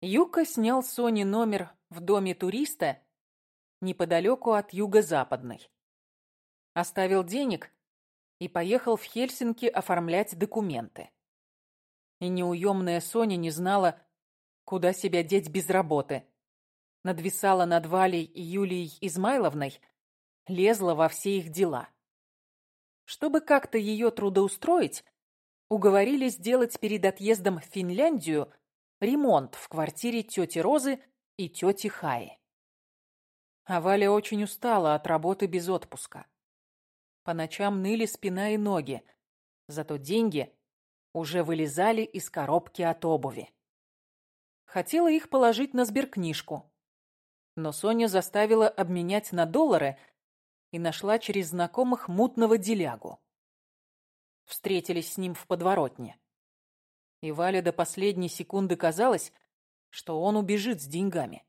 Юка снял Соне номер в доме туриста неподалеку от юго-западной. Оставил денег и поехал в Хельсинки оформлять документы. И неуемная Соня не знала, куда себя деть без работы. Надвисала над Валей и Юлией Измайловной, лезла во все их дела. Чтобы как-то ее трудоустроить, уговорили сделать перед отъездом в Финляндию ремонт в квартире тети Розы и тети Хаи. А Валя очень устала от работы без отпуска. По ночам ныли спина и ноги, зато деньги уже вылезали из коробки от обуви. Хотела их положить на сберкнижку, но Соня заставила обменять на доллары и нашла через знакомых мутного делягу. Встретились с ним в подворотне. И Вале до последней секунды казалось, что он убежит с деньгами.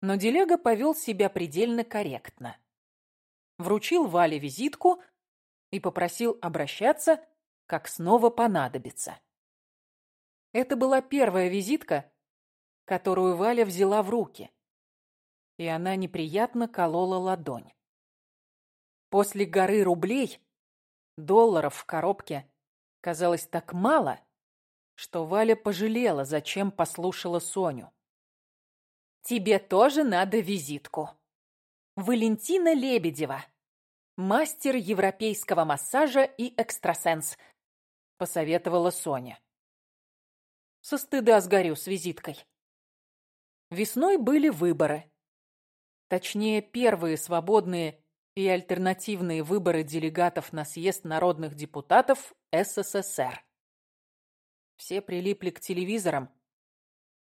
Но деляга повел себя предельно корректно вручил Вале визитку и попросил обращаться, как снова понадобится. Это была первая визитка, которую Валя взяла в руки, и она неприятно колола ладонь. После горы рублей долларов в коробке казалось так мало, что Валя пожалела, зачем послушала Соню. «Тебе тоже надо визитку. Валентина Лебедева, мастер европейского массажа и экстрасенс», — посоветовала Соня. Со стыда сгорю с визиткой. Весной были выборы. Точнее, первые свободные и альтернативные выборы делегатов на съезд народных депутатов СССР. Все прилипли к телевизорам,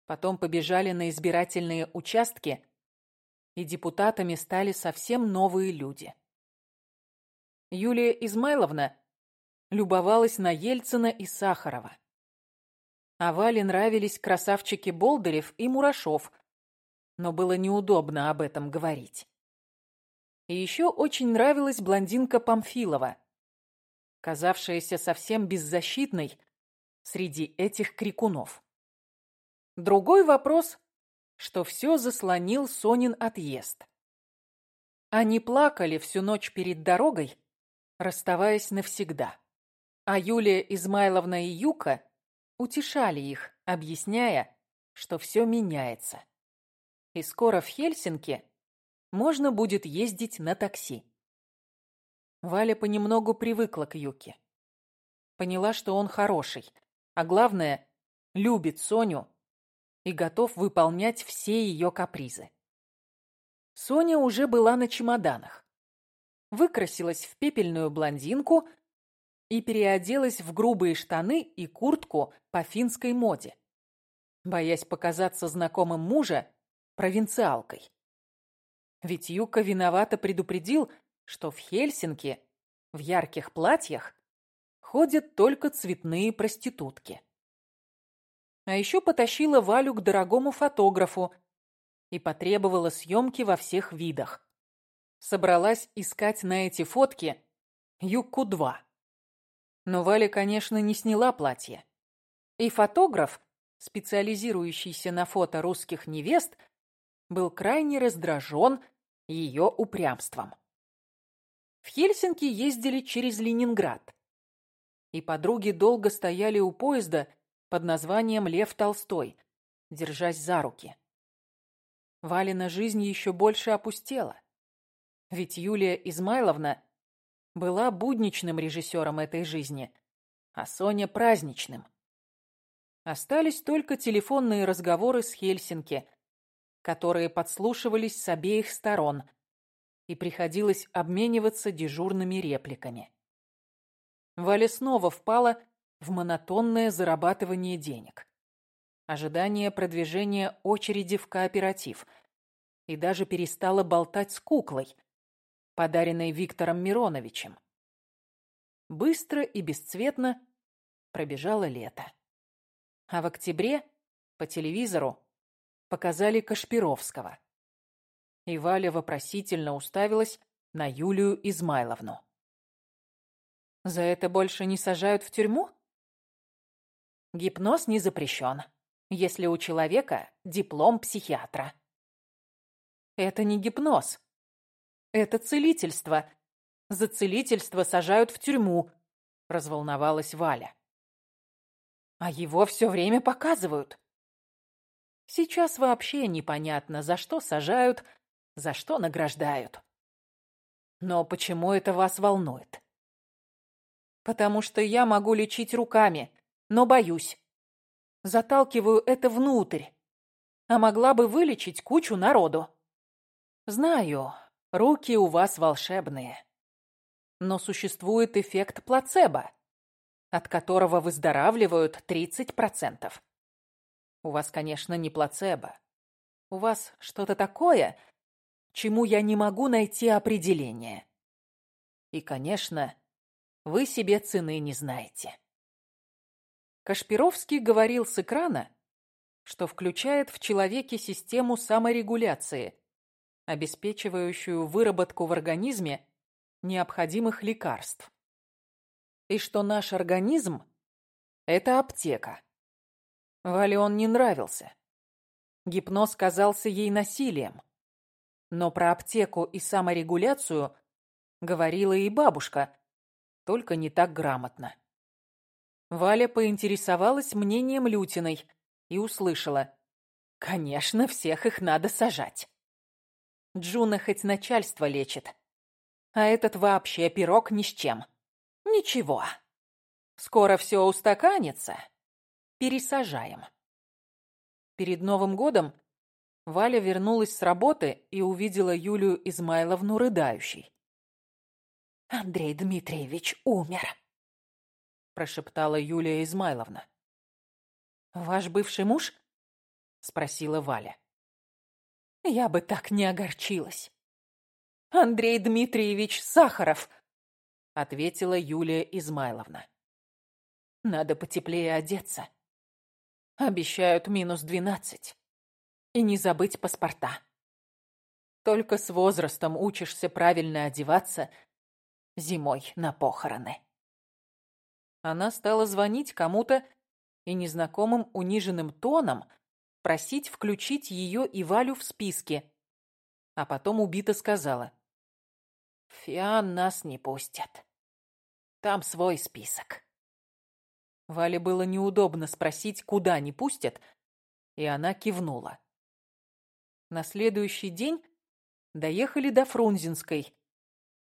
потом побежали на избирательные участки, и депутатами стали совсем новые люди. Юлия Измайловна любовалась на Ельцина и Сахарова. А Вале нравились красавчики Болдырев и Мурашов, но было неудобно об этом говорить. И еще очень нравилась блондинка Памфилова, казавшаяся совсем беззащитной среди этих крикунов. Другой вопрос, что все заслонил Сонин отъезд. Они плакали всю ночь перед дорогой, расставаясь навсегда. А Юлия Измайловна и Юка утешали их, объясняя, что все меняется. И скоро в Хельсинки можно будет ездить на такси. Валя понемногу привыкла к Юке. Поняла, что он хороший, а главное, любит Соню и готов выполнять все ее капризы. Соня уже была на чемоданах выкрасилась в пепельную блондинку и переоделась в грубые штаны и куртку по финской моде, боясь показаться знакомым мужа провинциалкой. Ведь Юка виновато предупредил, что в Хельсинки в ярких платьях ходят только цветные проститутки. А еще потащила Валю к дорогому фотографу и потребовала съемки во всех видах собралась искать на эти фотки Юкку-2. Но Валя, конечно, не сняла платье. И фотограф, специализирующийся на фото русских невест, был крайне раздражен ее упрямством. В Хельсинки ездили через Ленинград. И подруги долго стояли у поезда под названием «Лев Толстой», держась за руки. Валина жизнь еще больше опустела. Ведь Юлия Измайловна была будничным режиссером этой жизни, а Соня праздничным. Остались только телефонные разговоры с Хельсинки, которые подслушивались с обеих сторон, и приходилось обмениваться дежурными репликами. Валя снова впала в монотонное зарабатывание денег. Ожидание продвижения очереди в кооператив. И даже перестала болтать с куклой, подаренной Виктором Мироновичем. Быстро и бесцветно пробежало лето. А в октябре по телевизору показали Кашпировского. И Валя вопросительно уставилась на Юлию Измайловну. «За это больше не сажают в тюрьму?» «Гипноз не запрещен. если у человека диплом психиатра. Это не гипноз. Это целительство. За целительство сажают в тюрьму, разволновалась Валя. А его все время показывают. Сейчас вообще непонятно, за что сажают, за что награждают. Но почему это вас волнует? Потому что я могу лечить руками, но боюсь. Заталкиваю это внутрь. А могла бы вылечить кучу народу. Знаю, руки у вас волшебные. Но существует эффект плацебо, от которого выздоравливают 30%. У вас, конечно, не плацебо. У вас что-то такое, чему я не могу найти определение. И, конечно, вы себе цены не знаете. Кашпировский говорил с экрана, что включает в человеке систему саморегуляции, обеспечивающую выработку в организме необходимых лекарств. И что наш организм – это аптека. Вале он не нравился. Гипноз казался ей насилием. Но про аптеку и саморегуляцию говорила и бабушка, только не так грамотно. Валя поинтересовалась мнением Лютиной и услышала. «Конечно, всех их надо сажать. Джуна хоть начальство лечит, а этот вообще пирог ни с чем. Ничего. Скоро все устаканится. Пересажаем». Перед Новым годом Валя вернулась с работы и увидела Юлию Измайловну рыдающей. «Андрей Дмитриевич умер», — прошептала Юлия Измайловна. «Ваш бывший муж?» — спросила Валя. «Я бы так не огорчилась». «Андрей Дмитриевич Сахаров», — ответила Юлия Измайловна. «Надо потеплее одеться. Обещают минус двенадцать». И не забыть паспорта. Только с возрастом учишься правильно одеваться зимой на похороны. Она стала звонить кому-то и незнакомым униженным тоном просить включить ее и Валю в списки, а потом убито сказала. «Фиан нас не пустят. Там свой список». Вале было неудобно спросить, куда не пустят, и она кивнула. На следующий день доехали до Фрунзенской.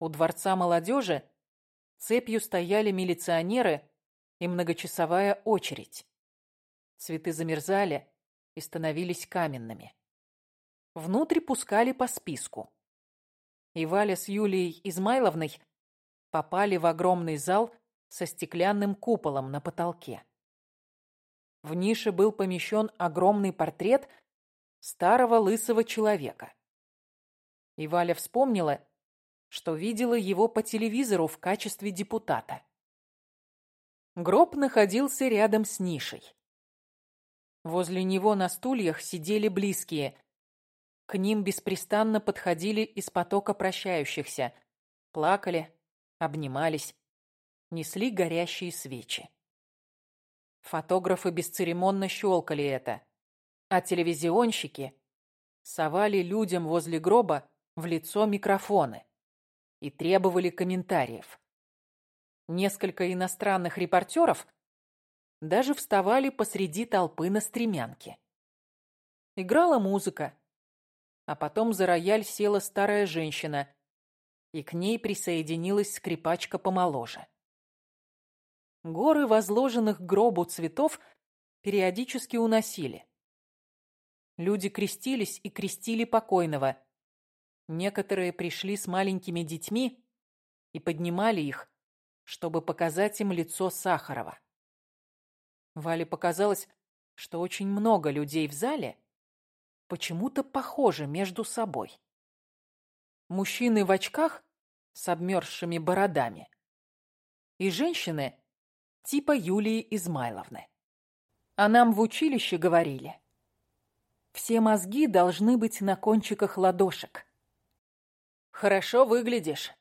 У Дворца молодежи цепью стояли милиционеры и многочасовая очередь. Цветы замерзали и становились каменными. Внутрь пускали по списку. И Валя с Юлией Измайловной попали в огромный зал со стеклянным куполом на потолке. В нише был помещен огромный портрет старого лысого человека. И Валя вспомнила, что видела его по телевизору в качестве депутата. Гроб находился рядом с нишей. Возле него на стульях сидели близкие. К ним беспрестанно подходили из потока прощающихся. Плакали, обнимались, несли горящие свечи. Фотографы бесцеремонно щелкали это а телевизионщики совали людям возле гроба в лицо микрофоны и требовали комментариев. Несколько иностранных репортеров даже вставали посреди толпы на стремянке. Играла музыка, а потом за рояль села старая женщина, и к ней присоединилась скрипачка помоложе. Горы возложенных гробу цветов периодически уносили. Люди крестились и крестили покойного. Некоторые пришли с маленькими детьми и поднимали их, чтобы показать им лицо Сахарова. Вале показалось, что очень много людей в зале почему-то похожи между собой. Мужчины в очках с обмерзшими бородами и женщины типа Юлии Измайловны. А нам в училище говорили, все мозги должны быть на кончиках ладошек. Хорошо выглядишь.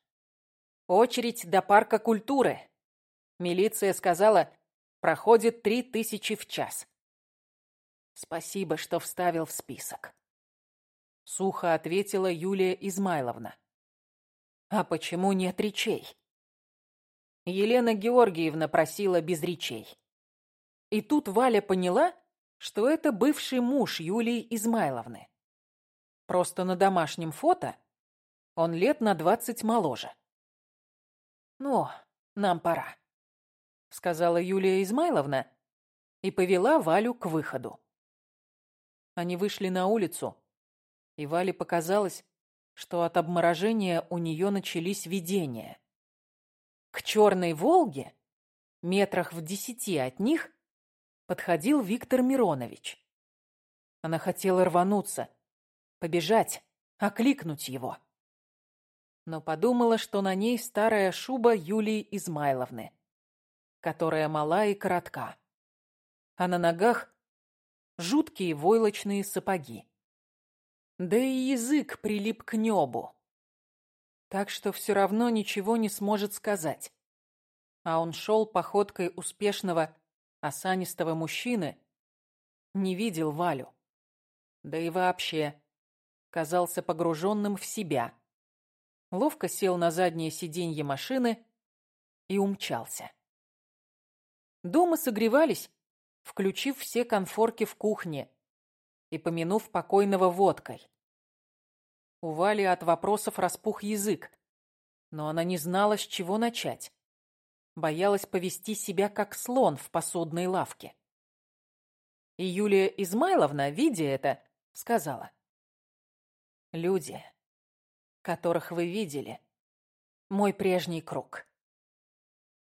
Очередь до парка культуры. Милиция сказала, проходит три тысячи в час. Спасибо, что вставил в список. Сухо ответила Юлия Измайловна. А почему нет речей? Елена Георгиевна просила без речей. И тут Валя поняла, что это бывший муж Юлии Измайловны. Просто на домашнем фото он лет на двадцать моложе. «Ну, нам пора», — сказала Юлия Измайловна и повела Валю к выходу. Они вышли на улицу, и Вале показалось, что от обморожения у нее начались видения. К черной «Волге», метрах в десяти от них, подходил Виктор Миронович. Она хотела рвануться, побежать, окликнуть его. Но подумала, что на ней старая шуба Юлии Измайловны, которая мала и коротка, а на ногах жуткие войлочные сапоги. Да и язык прилип к небу, так что все равно ничего не сможет сказать. А он шел походкой успешного осанистого мужчины не видел Валю. Да и вообще казался погруженным в себя. Ловко сел на заднее сиденье машины и умчался. Дома согревались, включив все конфорки в кухне и помянув покойного водкой. У Вали от вопросов распух язык, но она не знала, с чего начать боялась повести себя как слон в посудной лавке. И Юлия Измайловна, видя это, сказала. «Люди, которых вы видели, мой прежний круг.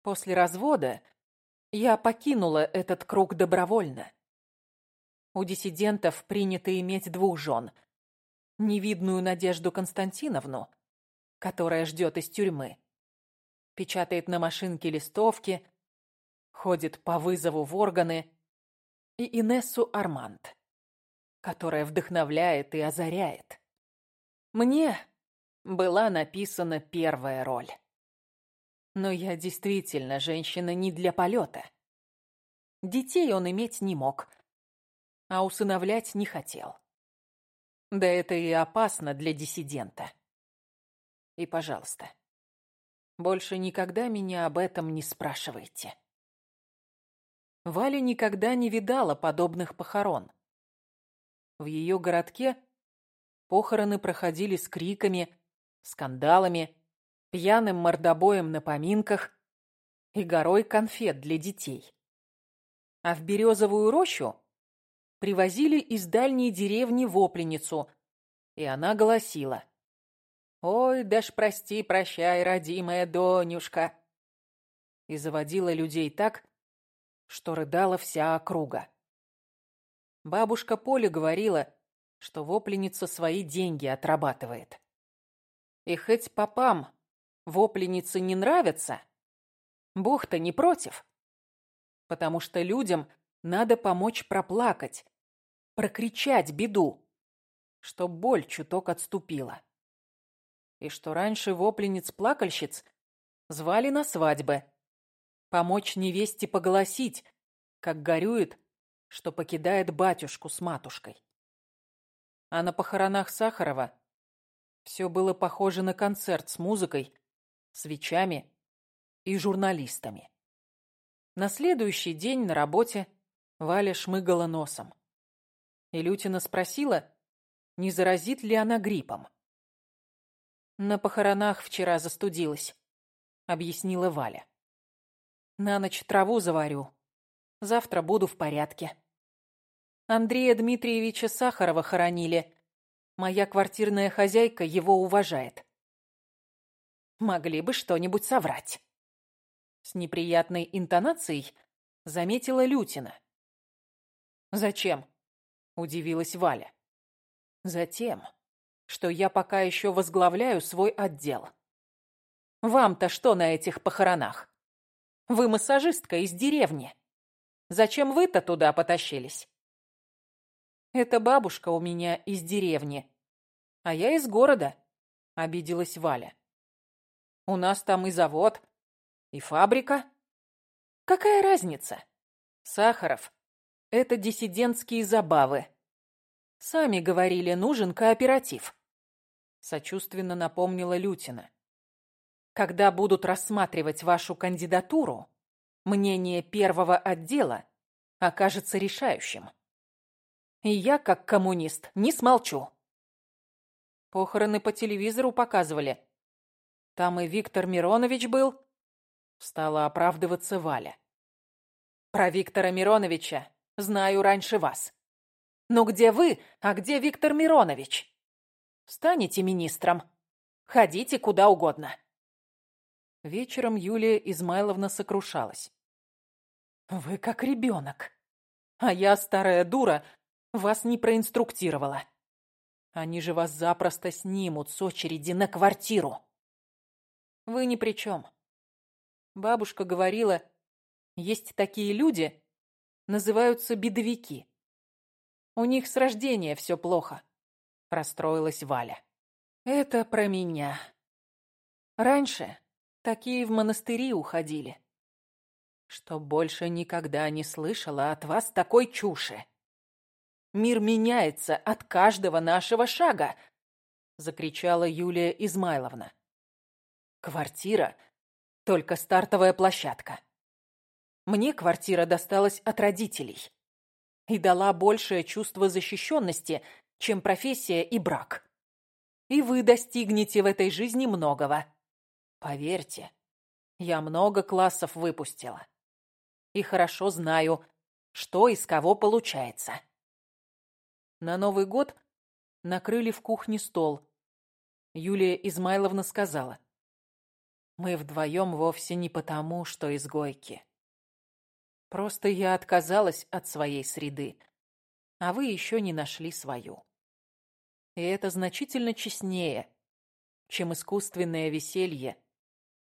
После развода я покинула этот круг добровольно. У диссидентов принято иметь двух жен. Невидную Надежду Константиновну, которая ждет из тюрьмы, печатает на машинке листовки, ходит по вызову в органы, и Инессу Арманд, которая вдохновляет и озаряет. Мне была написана первая роль. Но я действительно женщина не для полета. Детей он иметь не мог, а усыновлять не хотел. Да это и опасно для диссидента. И, пожалуйста, больше никогда меня об этом не спрашивайте. Валя никогда не видала подобных похорон. В ее городке похороны проходили с криками, скандалами, пьяным мордобоем на поминках и горой конфет для детей. А в Березовую рощу привозили из дальней деревни вопленницу, и она голосила. «Ой, да ж прости, прощай, родимая Донюшка!» И заводила людей так, что рыдала вся округа. Бабушка Поля говорила, что вопленица свои деньги отрабатывает. И хоть попам вопленицы не нравятся, Бог-то не против, потому что людям надо помочь проплакать, прокричать беду, чтоб боль чуток отступила и что раньше вопленниц-плакальщиц звали на свадьбы. Помочь невесте поголосить, как горюет, что покидает батюшку с матушкой. А на похоронах Сахарова все было похоже на концерт с музыкой, свечами и журналистами. На следующий день на работе Валя шмыгала носом. И Лютина спросила, не заразит ли она гриппом. «На похоронах вчера застудилась», — объяснила Валя. «На ночь траву заварю. Завтра буду в порядке». Андрея Дмитриевича Сахарова хоронили. Моя квартирная хозяйка его уважает. Могли бы что-нибудь соврать. С неприятной интонацией заметила Лютина. «Зачем?» — удивилась Валя. «Затем, что я пока еще возглавляю свой отдел. Вам-то что на этих похоронах? Вы массажистка из деревни. Зачем вы-то туда потащились? Это бабушка у меня из деревни, а я из города, обиделась Валя. У нас там и завод, и фабрика. Какая разница? Сахаров это диссидентские забавы. Сами говорили, нужен кооператив. Сочувственно напомнила Лютина. Когда будут рассматривать вашу кандидатуру, мнение первого отдела окажется решающим. И я, как коммунист, не смолчу. Похороны по телевизору показывали. Там и Виктор Миронович был. Стала оправдываться Валя. Про Виктора Мироновича знаю раньше вас. Но где вы, а где Виктор Миронович? Станете министром. Ходите куда угодно. Вечером Юлия Измайловна сокрушалась. «Вы как ребенок. А я, старая дура, вас не проинструктировала. Они же вас запросто снимут с очереди на квартиру. Вы ни при чем. Бабушка говорила, есть такие люди, называются бедовики. У них с рождения все плохо. Расстроилась Валя. Это про меня. Раньше такие в монастыри уходили. Что больше никогда не слышала от вас такой чуши. Мир меняется от каждого нашего шага, закричала Юлия Измайловна. Квартира — только стартовая площадка. Мне квартира досталась от родителей и дала большее чувство защищенности, чем профессия и брак. И вы достигнете в этой жизни многого. Поверьте, я много классов выпустила. И хорошо знаю, что из кого получается. На Новый год накрыли в кухне стол. Юлия Измайловна сказала. Мы вдвоем вовсе не потому, что изгойки. Просто я отказалась от своей среды, а вы еще не нашли свою. И это значительно честнее, чем искусственное веселье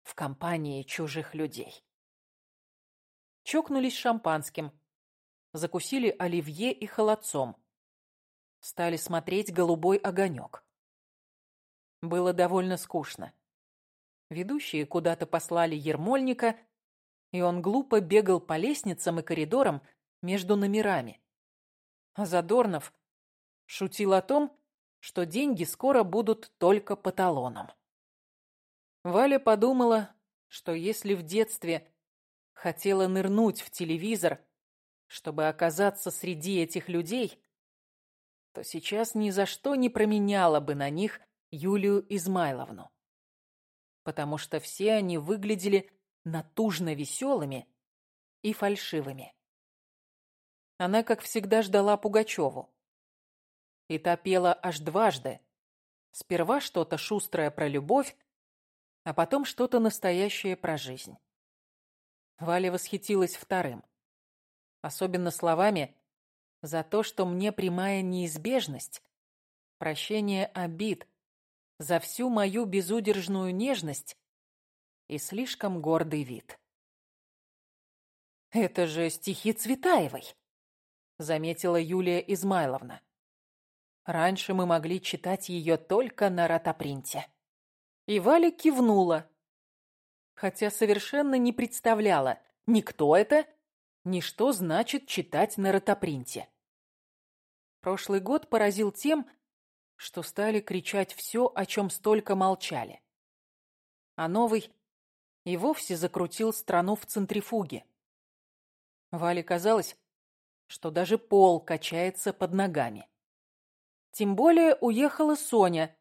в компании чужих людей. Чокнулись шампанским, закусили оливье и холодцом. Стали смотреть «Голубой огонек». Было довольно скучно. Ведущие куда-то послали Ермольника, и он глупо бегал по лестницам и коридорам между номерами. А Задорнов шутил о том, что деньги скоро будут только по талонам. Валя подумала, что если в детстве хотела нырнуть в телевизор, чтобы оказаться среди этих людей, то сейчас ни за что не променяла бы на них Юлию Измайловну. Потому что все они выглядели натужно веселыми и фальшивыми. Она, как всегда, ждала Пугачеву. И та пела аж дважды. Сперва что-то шустрое про любовь, а потом что-то настоящее про жизнь. Валя восхитилась вторым. Особенно словами за то, что мне прямая неизбежность, прощение обид, за всю мою безудержную нежность и слишком гордый вид. «Это же стихи Цветаевой!» заметила Юлия Измайловна. Раньше мы могли читать ее только на ротопринте. И Валя кивнула, хотя совершенно не представляла ни кто это, ни что значит читать на ротопринте. Прошлый год поразил тем, что стали кричать все, о чем столько молчали. А новый и вовсе закрутил страну в центрифуге. Вале казалось, что даже пол качается под ногами. Тем более уехала Соня,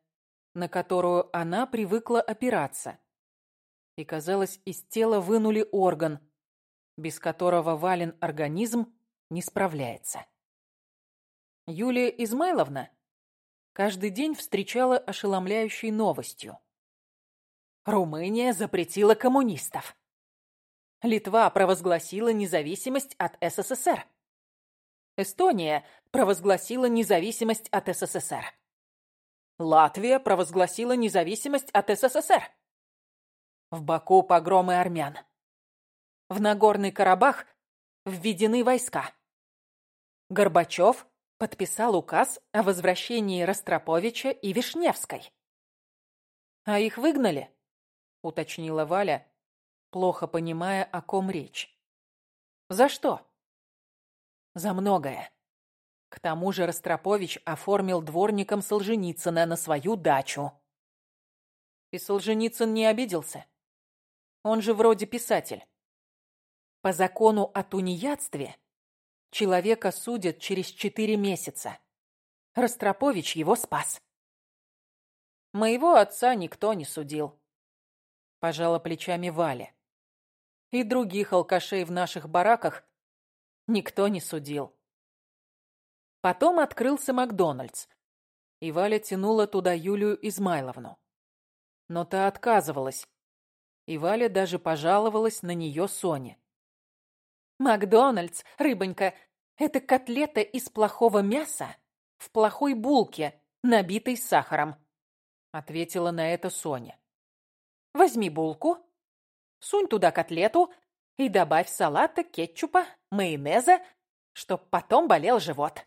на которую она привыкла опираться. И, казалось, из тела вынули орган, без которого Вален организм не справляется. Юлия Измайловна каждый день встречала ошеломляющей новостью. Румыния запретила коммунистов. Литва провозгласила независимость от СССР. Эстония провозгласила независимость от СССР. Латвия провозгласила независимость от СССР. В Баку погромы армян. В Нагорный Карабах введены войска. Горбачев подписал указ о возвращении Ростроповича и Вишневской. «А их выгнали?» — уточнила Валя, плохо понимая, о ком речь. «За что?» за многое. К тому же Ростропович оформил дворником Солженицына на свою дачу. И Солженицын не обиделся. Он же вроде писатель. По закону о тунеядстве человека судят через четыре месяца. Ростропович его спас. Моего отца никто не судил. Пожала плечами Валя. И других алкашей в наших бараках никто не судил. Потом открылся Макдональдс, и Валя тянула туда Юлию Измайловну. Но та отказывалась, и Валя даже пожаловалась на нее Соне. «Макдональдс, рыбонька, это котлета из плохого мяса в плохой булке, набитой сахаром», ответила на это Соня. «Возьми булку, сунь туда котлету и добавь салата, кетчупа, майонеза, чтоб потом болел живот».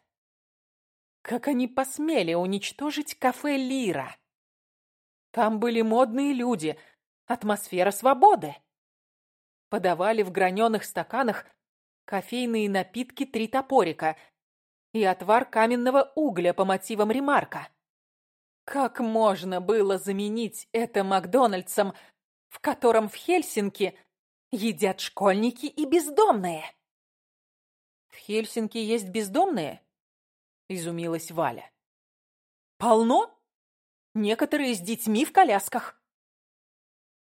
Как они посмели уничтожить кафе «Лира»? Там были модные люди, атмосфера свободы. Подавали в граненых стаканах кофейные напитки «Три топорика» и отвар каменного угля по мотивам ремарка. Как можно было заменить это Макдональдсом, в котором в Хельсинки едят школьники и бездомные? В Хельсинки есть бездомные? изумилась Валя. «Полно? Некоторые с детьми в колясках».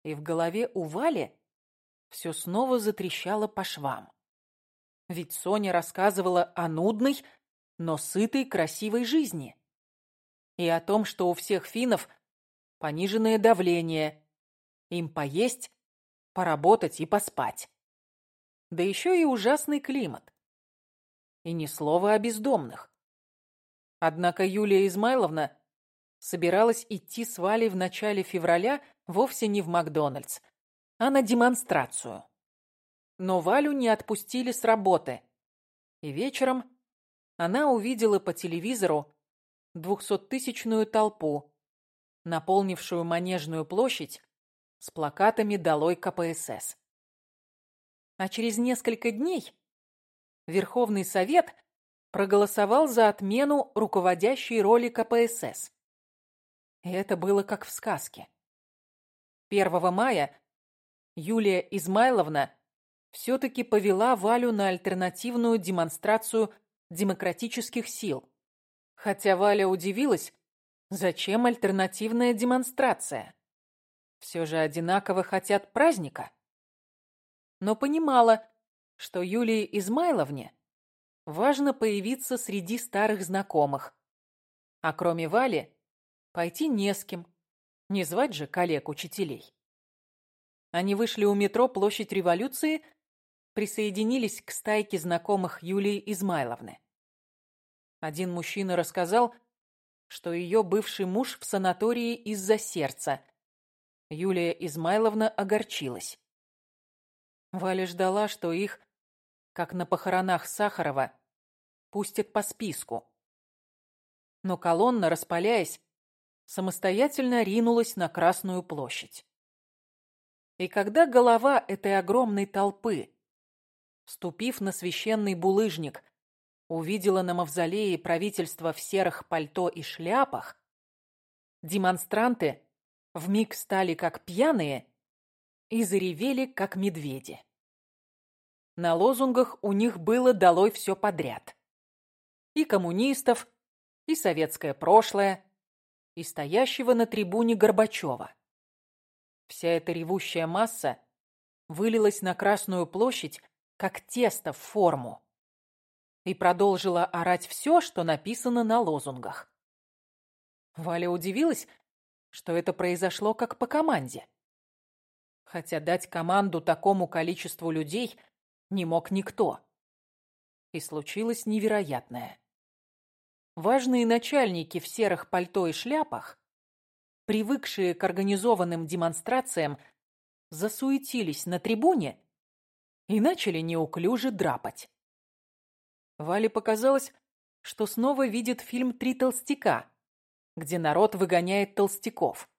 И в голове у Вали все снова затрещало по швам. Ведь Соня рассказывала о нудной, но сытой, красивой жизни. И о том, что у всех финнов пониженное давление, им поесть, поработать и поспать. Да еще и ужасный климат. И ни слова о бездомных. Однако Юлия Измайловна собиралась идти с Валей в начале февраля вовсе не в Макдональдс, а на демонстрацию. Но Валю не отпустили с работы. И вечером она увидела по телевизору двухсоттысячную толпу, наполнившую Манежную площадь с плакатами «Долой КПСС». А через несколько дней Верховный Совет проголосовал за отмену руководящей роли КПСС. И это было как в сказке. 1 мая Юлия Измайловна все-таки повела Валю на альтернативную демонстрацию демократических сил. Хотя Валя удивилась, зачем альтернативная демонстрация? Все же одинаково хотят праздника. Но понимала, что Юлии Измайловне важно появиться среди старых знакомых. А кроме Вали, пойти не с кем. Не звать же коллег-учителей. Они вышли у метро Площадь Революции, присоединились к стайке знакомых Юлии Измайловны. Один мужчина рассказал, что ее бывший муж в санатории из-за сердца. Юлия Измайловна огорчилась. Валя ждала, что их как на похоронах Сахарова, пустят по списку. Но колонна, распаляясь, самостоятельно ринулась на Красную площадь. И когда голова этой огромной толпы, ступив на священный булыжник, увидела на мавзолее правительство в серых пальто и шляпах, демонстранты вмиг стали как пьяные и заревели как медведи. На лозунгах у них было «долой все подряд». И коммунистов, и советское прошлое, и стоящего на трибуне Горбачева. Вся эта ревущая масса вылилась на Красную площадь, как тесто в форму, и продолжила орать все, что написано на лозунгах. Валя удивилась, что это произошло как по команде. Хотя дать команду такому количеству людей – не мог никто. И случилось невероятное. Важные начальники в серых пальто и шляпах, привыкшие к организованным демонстрациям, засуетились на трибуне и начали неуклюже драпать. Вале показалось, что снова видит фильм «Три толстяка», где народ выгоняет толстяков.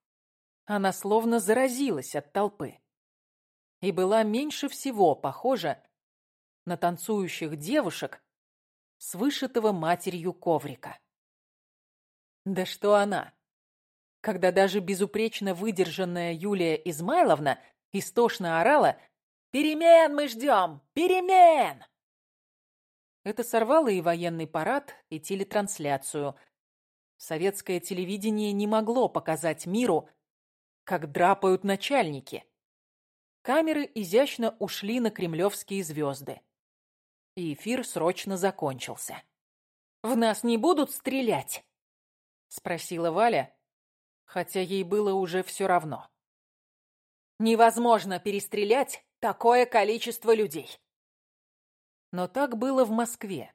Она словно заразилась от толпы и была меньше всего похожа на танцующих девушек с вышитого матерью коврика. Да что она? Когда даже безупречно выдержанная Юлия Измайловна истошно орала «Перемен мы ждем! Перемен!» Это сорвало и военный парад, и телетрансляцию. Советское телевидение не могло показать миру, как драпают начальники. Камеры изящно ушли на кремлевские звезды. И эфир срочно закончился. «В нас не будут стрелять?» — спросила Валя, хотя ей было уже все равно. «Невозможно перестрелять такое количество людей!» Но так было в Москве.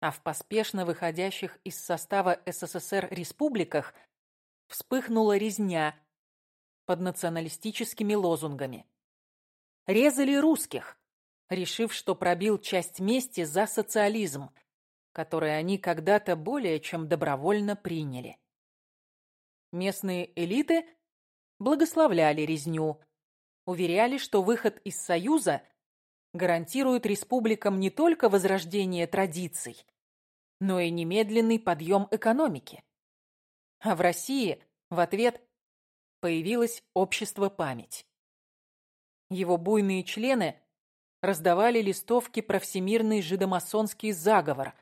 А в поспешно выходящих из состава СССР республиках вспыхнула резня под националистическими лозунгами. Резали русских, решив, что пробил часть мести за социализм, который они когда-то более чем добровольно приняли. Местные элиты благословляли резню, уверяли, что выход из Союза гарантирует республикам не только возрождение традиций, но и немедленный подъем экономики. А в России в ответ появилось общество «Память». Его буйные члены раздавали листовки про всемирный жидомасонский заговор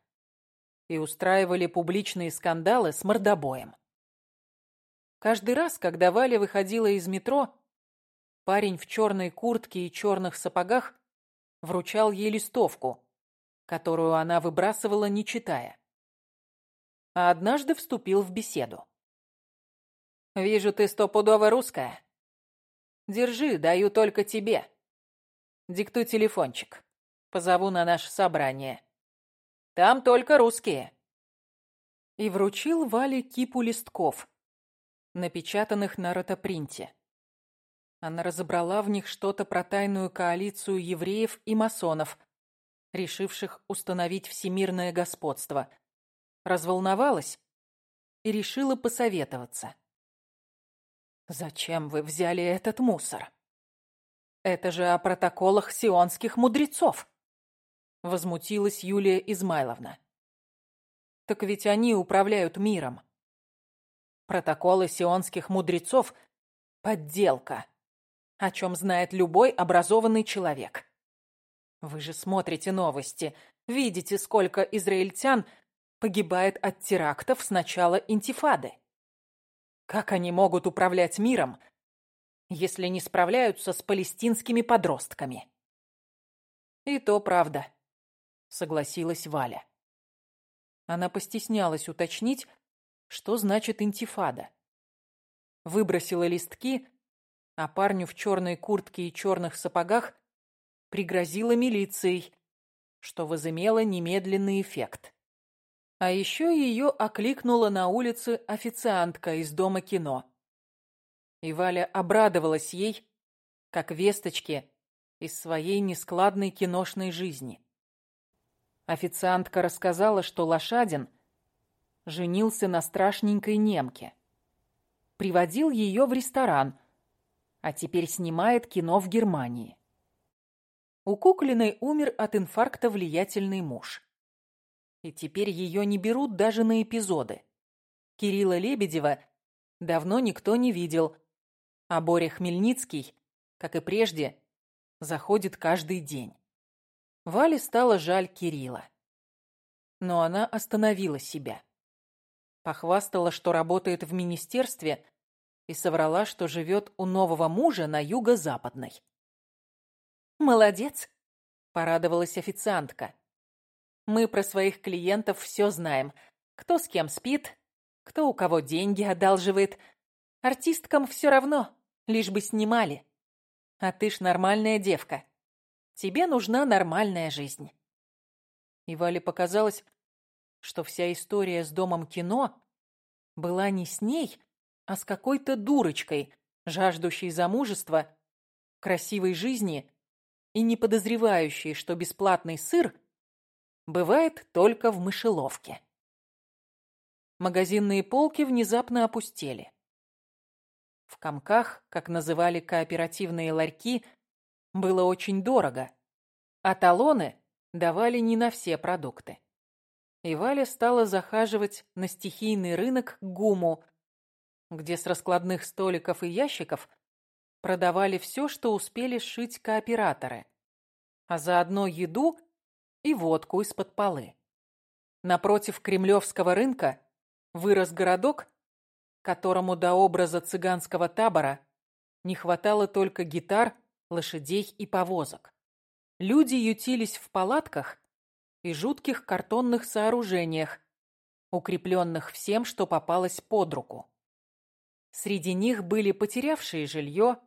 и устраивали публичные скандалы с мордобоем. Каждый раз, когда Валя выходила из метро, парень в черной куртке и черных сапогах вручал ей листовку, которую она выбрасывала, не читая. А однажды вступил в беседу. Вижу, ты стопудово русская. Держи, даю только тебе. Диктуй телефончик. Позову на наше собрание. Там только русские. И вручил Вале кипу листков, напечатанных на ротопринте. Она разобрала в них что-то про тайную коалицию евреев и масонов, решивших установить всемирное господство. Разволновалась и решила посоветоваться. Зачем вы взяли этот мусор? Это же о протоколах сионских мудрецов. Возмутилась Юлия Измайловна. Так ведь они управляют миром. Протоколы сионских мудрецов — подделка, о чем знает любой образованный человек. Вы же смотрите новости, видите, сколько израильтян погибает от терактов с начала интифады. Как они могут управлять миром, если не справляются с палестинскими подростками? И то правда, согласилась Валя. Она постеснялась уточнить, что значит интифада. Выбросила листки, а парню в черной куртке и черных сапогах пригрозила милицией, что возымело немедленный эффект. А еще ее окликнула на улице официантка из дома кино. И Валя обрадовалась ей, как весточке из своей нескладной киношной жизни. Официантка рассказала, что Лошадин женился на страшненькой немке. Приводил ее в ресторан, а теперь снимает кино в Германии. У Куклиной умер от инфаркта влиятельный муж и теперь ее не берут даже на эпизоды. Кирилла Лебедева давно никто не видел, а Боря Хмельницкий, как и прежде, заходит каждый день. Вале стало жаль Кирилла. Но она остановила себя. Похвастала, что работает в министерстве, и соврала, что живет у нового мужа на юго-западной. «Молодец!» — порадовалась официантка. Мы про своих клиентов все знаем. Кто с кем спит, кто у кого деньги одалживает. Артисткам все равно, лишь бы снимали. А ты ж нормальная девка. Тебе нужна нормальная жизнь. И Вале показалось, что вся история с домом кино была не с ней, а с какой-то дурочкой, жаждущей замужества, красивой жизни и не подозревающей, что бесплатный сыр — бывает только в мышеловке. Магазинные полки внезапно опустели. В комках, как называли кооперативные ларьки, было очень дорого, а талоны давали не на все продукты. И Валя стала захаживать на стихийный рынок ГУМу, где с раскладных столиков и ящиков продавали все, что успели сшить кооператоры, а заодно еду и водку из-под полы. Напротив Кремлевского рынка вырос городок, которому до образа цыганского табора не хватало только гитар, лошадей и повозок. Люди ютились в палатках и жутких картонных сооружениях, укрепленных всем, что попалось под руку. Среди них были потерявшие жилье,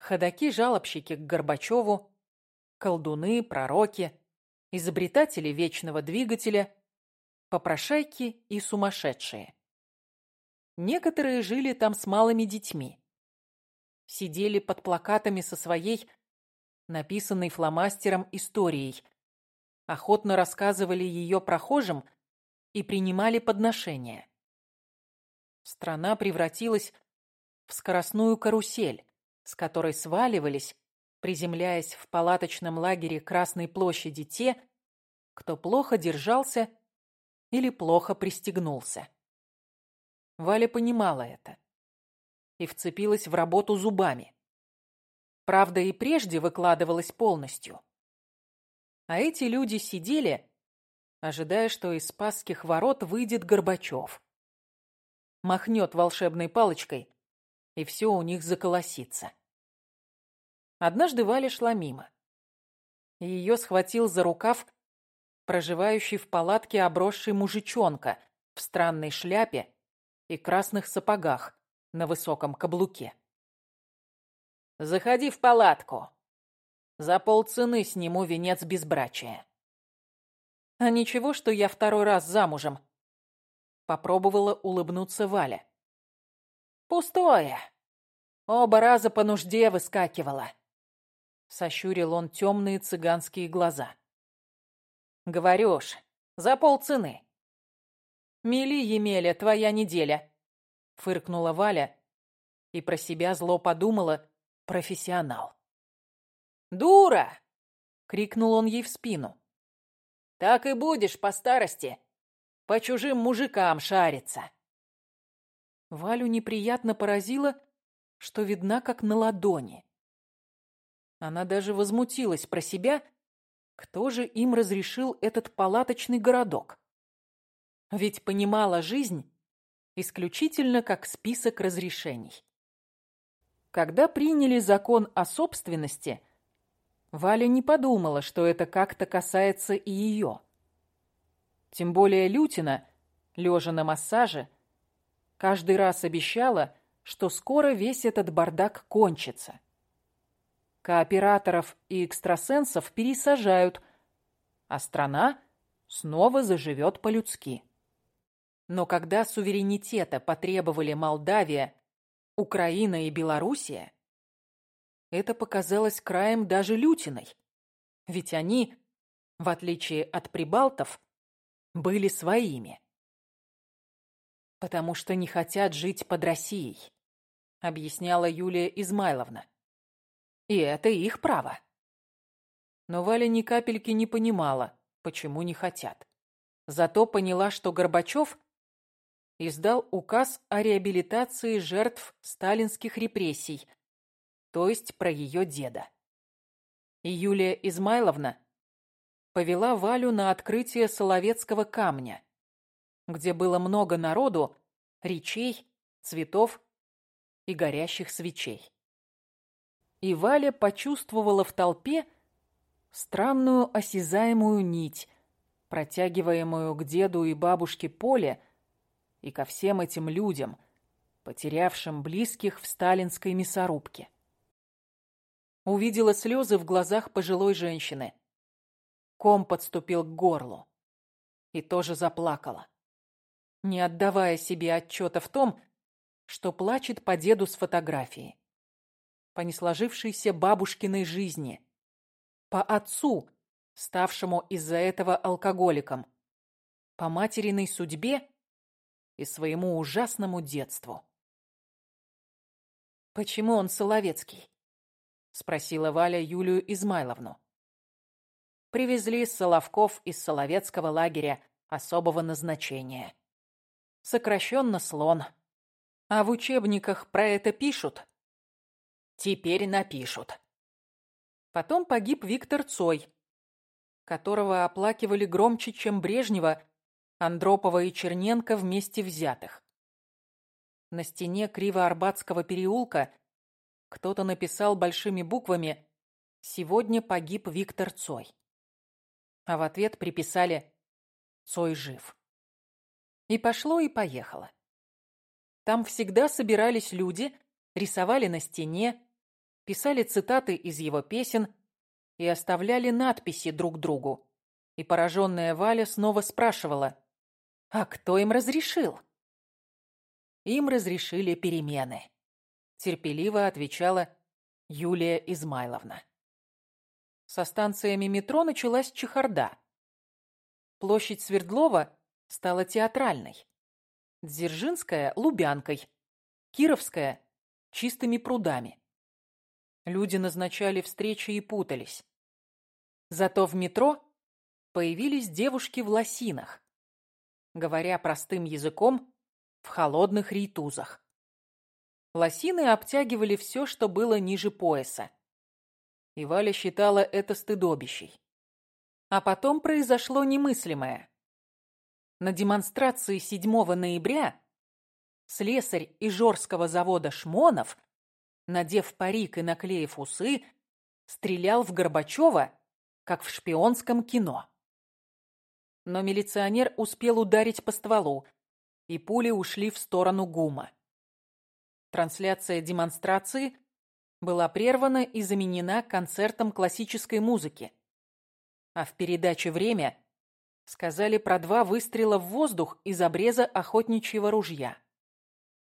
ходаки-жалобщики к Горбачеву, колдуны, пророки, изобретатели вечного двигателя, попрошайки и сумасшедшие. Некоторые жили там с малыми детьми. Сидели под плакатами со своей, написанной фломастером, историей, охотно рассказывали ее прохожим и принимали подношения. Страна превратилась в скоростную карусель, с которой сваливались, приземляясь в палаточном лагере Красной площади те, кто плохо держался или плохо пристегнулся. Валя понимала это и вцепилась в работу зубами. Правда, и прежде выкладывалась полностью. А эти люди сидели, ожидая, что из Спасских ворот выйдет Горбачев. Махнет волшебной палочкой, и все у них заколосится. Однажды Валя шла мимо. Ее схватил за рукав проживающий в палатке обросший мужичонка в странной шляпе и красных сапогах на высоком каблуке. «Заходи в палатку. За полцены сниму венец безбрачия». «А ничего, что я второй раз замужем?» Попробовала улыбнуться Валя. «Пустое. Оба раза по нужде выскакивала». Сощурил он темные цыганские глаза. «Говорю ж, за полцены». «Мели, Емеля, твоя неделя», — фыркнула Валя и про себя зло подумала «профессионал». «Дура!» — крикнул он ей в спину. «Так и будешь по старости, по чужим мужикам шариться». Валю неприятно поразило, что видна как на ладони. Она даже возмутилась про себя, кто же им разрешил этот палаточный городок. Ведь понимала жизнь исключительно как список разрешений. Когда приняли закон о собственности, Валя не подумала, что это как-то касается и ее. Тем более Лютина, лежа на массаже, каждый раз обещала, что скоро весь этот бардак кончится. Кооператоров и экстрасенсов пересажают, а страна снова заживет по-людски. Но когда суверенитета потребовали Молдавия, Украина и Белоруссия, это показалось краем даже Лютиной. Ведь они, в отличие от прибалтов, были своими. «Потому что не хотят жить под Россией», объясняла Юлия Измайловна. И это их право. Но Валя ни капельки не понимала, почему не хотят. Зато поняла, что Горбачев издал указ о реабилитации жертв сталинских репрессий, то есть про ее деда. И Юлия Измайловна повела Валю на открытие Соловецкого камня, где было много народу, речей, цветов и горящих свечей и Валя почувствовала в толпе странную осязаемую нить, протягиваемую к деду и бабушке Поле и ко всем этим людям, потерявшим близких в сталинской мясорубке. Увидела слезы в глазах пожилой женщины. Ком подступил к горлу. И тоже заплакала, не отдавая себе отчета в том, что плачет по деду с фотографией по несложившейся бабушкиной жизни, по отцу, ставшему из-за этого алкоголиком, по материной судьбе и своему ужасному детству. «Почему он Соловецкий?» — спросила Валя Юлию Измайловну. Привезли Соловков из Соловецкого лагеря особого назначения. Сокращенно слон. А в учебниках про это пишут? Теперь напишут. Потом погиб Виктор Цой, которого оплакивали громче, чем Брежнева, Андропова и Черненко вместе взятых. На стене Кривоарбатского переулка кто-то написал большими буквами «Сегодня погиб Виктор Цой». А в ответ приписали «Цой жив». И пошло, и поехало. Там всегда собирались люди, рисовали на стене, писали цитаты из его песен и оставляли надписи друг другу. И пораженная Валя снова спрашивала, «А кто им разрешил?» Им разрешили перемены терпеливо отвечала Юлия Измайловна. Со станциями метро началась чехарда. Площадь Свердлова стала театральной. Дзержинская – Лубянкой. Кировская – чистыми прудами. Люди назначали встречи и путались. Зато в метро появились девушки в лосинах. Говоря простым языком, в холодных рейтузах. Лосины обтягивали все, что было ниже пояса. И Валя считала это стыдобищей. А потом произошло немыслимое. На демонстрации 7 ноября слесарь Ижорского завода Шмонов, надев парик и наклеив усы, стрелял в Горбачева, как в шпионском кино. Но милиционер успел ударить по стволу, и пули ушли в сторону ГУМа. Трансляция демонстрации была прервана и заменена концертом классической музыки. А в передаче «Время» сказали про два выстрела в воздух из обреза охотничьего ружья.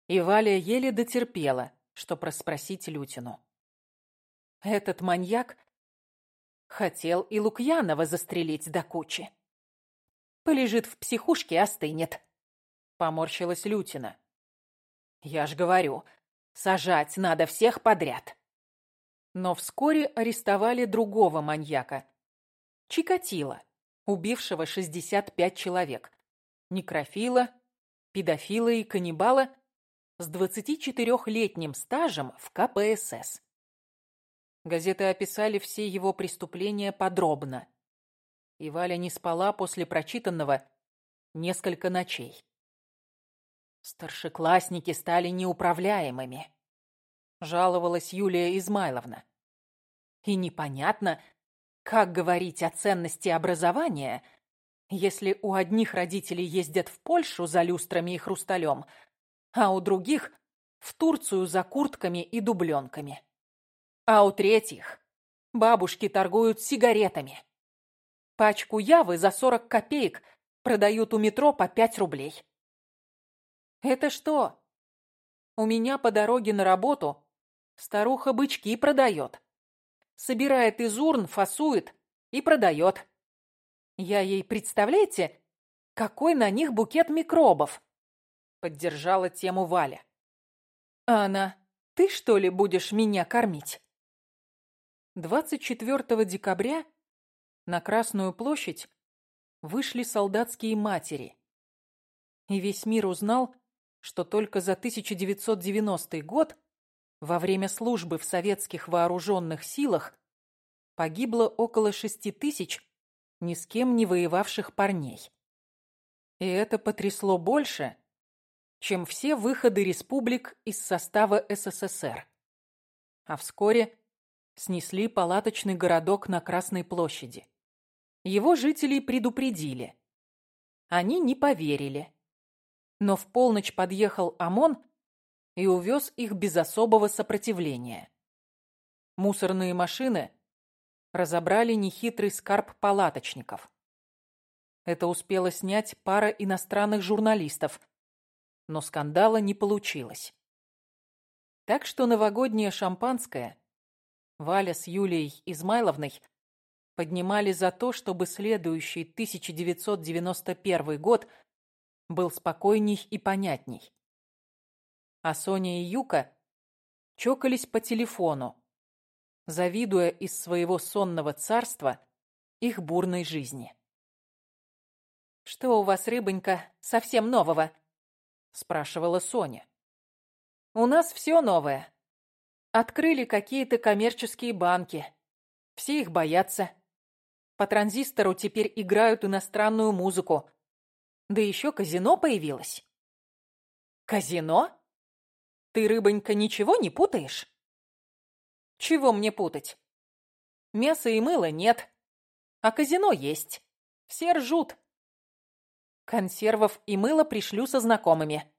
И Валя еле дотерпела, что проспросить Лютину. Этот маньяк хотел и Лукьянова застрелить до кучи. Полежит в психушке, остынет. Поморщилась Лютина. Я ж говорю, сажать надо всех подряд. Но вскоре арестовали другого маньяка. Чикатило, убившего 65 человек. Некрофила, педофила и каннибала с 24-летним стажем в КПСС. Газеты описали все его преступления подробно. И Валя не спала после прочитанного несколько ночей. Старшеклассники стали неуправляемыми, жаловалась Юлия Измайловна. И непонятно, как говорить о ценности образования, если у одних родителей ездят в Польшу за люстрами и хрусталем, а у других – в Турцию за куртками и дубленками. А у третьих бабушки торгуют сигаретами. Пачку явы за 40 копеек продают у метро по 5 рублей. «Это что?» «У меня по дороге на работу старуха бычки продает. Собирает из урн, фасует и продает. Я ей, представляете, какой на них букет микробов?» Поддержала тему Валя. А ты что ли будешь меня кормить? 24 декабря на Красную площадь вышли солдатские матери. И весь мир узнал, что только за 1990 год во время службы в советских вооруженных силах погибло около шести тысяч ни с кем не воевавших парней. И это потрясло больше, чем все выходы республик из состава СССР. А вскоре снесли палаточный городок на Красной площади. Его жителей предупредили. Они не поверили но в полночь подъехал ОМОН и увез их без особого сопротивления. Мусорные машины разобрали нехитрый скарб палаточников. Это успела снять пара иностранных журналистов, но скандала не получилось. Так что новогоднее шампанское Валя с Юлией Измайловной поднимали за то, чтобы следующий 1991 год – был спокойней и понятней. А Соня и Юка чокались по телефону, завидуя из своего сонного царства их бурной жизни. «Что у вас, рыбонька, совсем нового?» — спрашивала Соня. «У нас все новое. Открыли какие-то коммерческие банки. Все их боятся. По транзистору теперь играют иностранную музыку. Да еще казино появилось». «Казино? Ты, рыбонька, ничего не путаешь?» «Чего мне путать? Мяса и мыла нет, а казино есть. Все ржут. Консервов и мыла пришлю со знакомыми.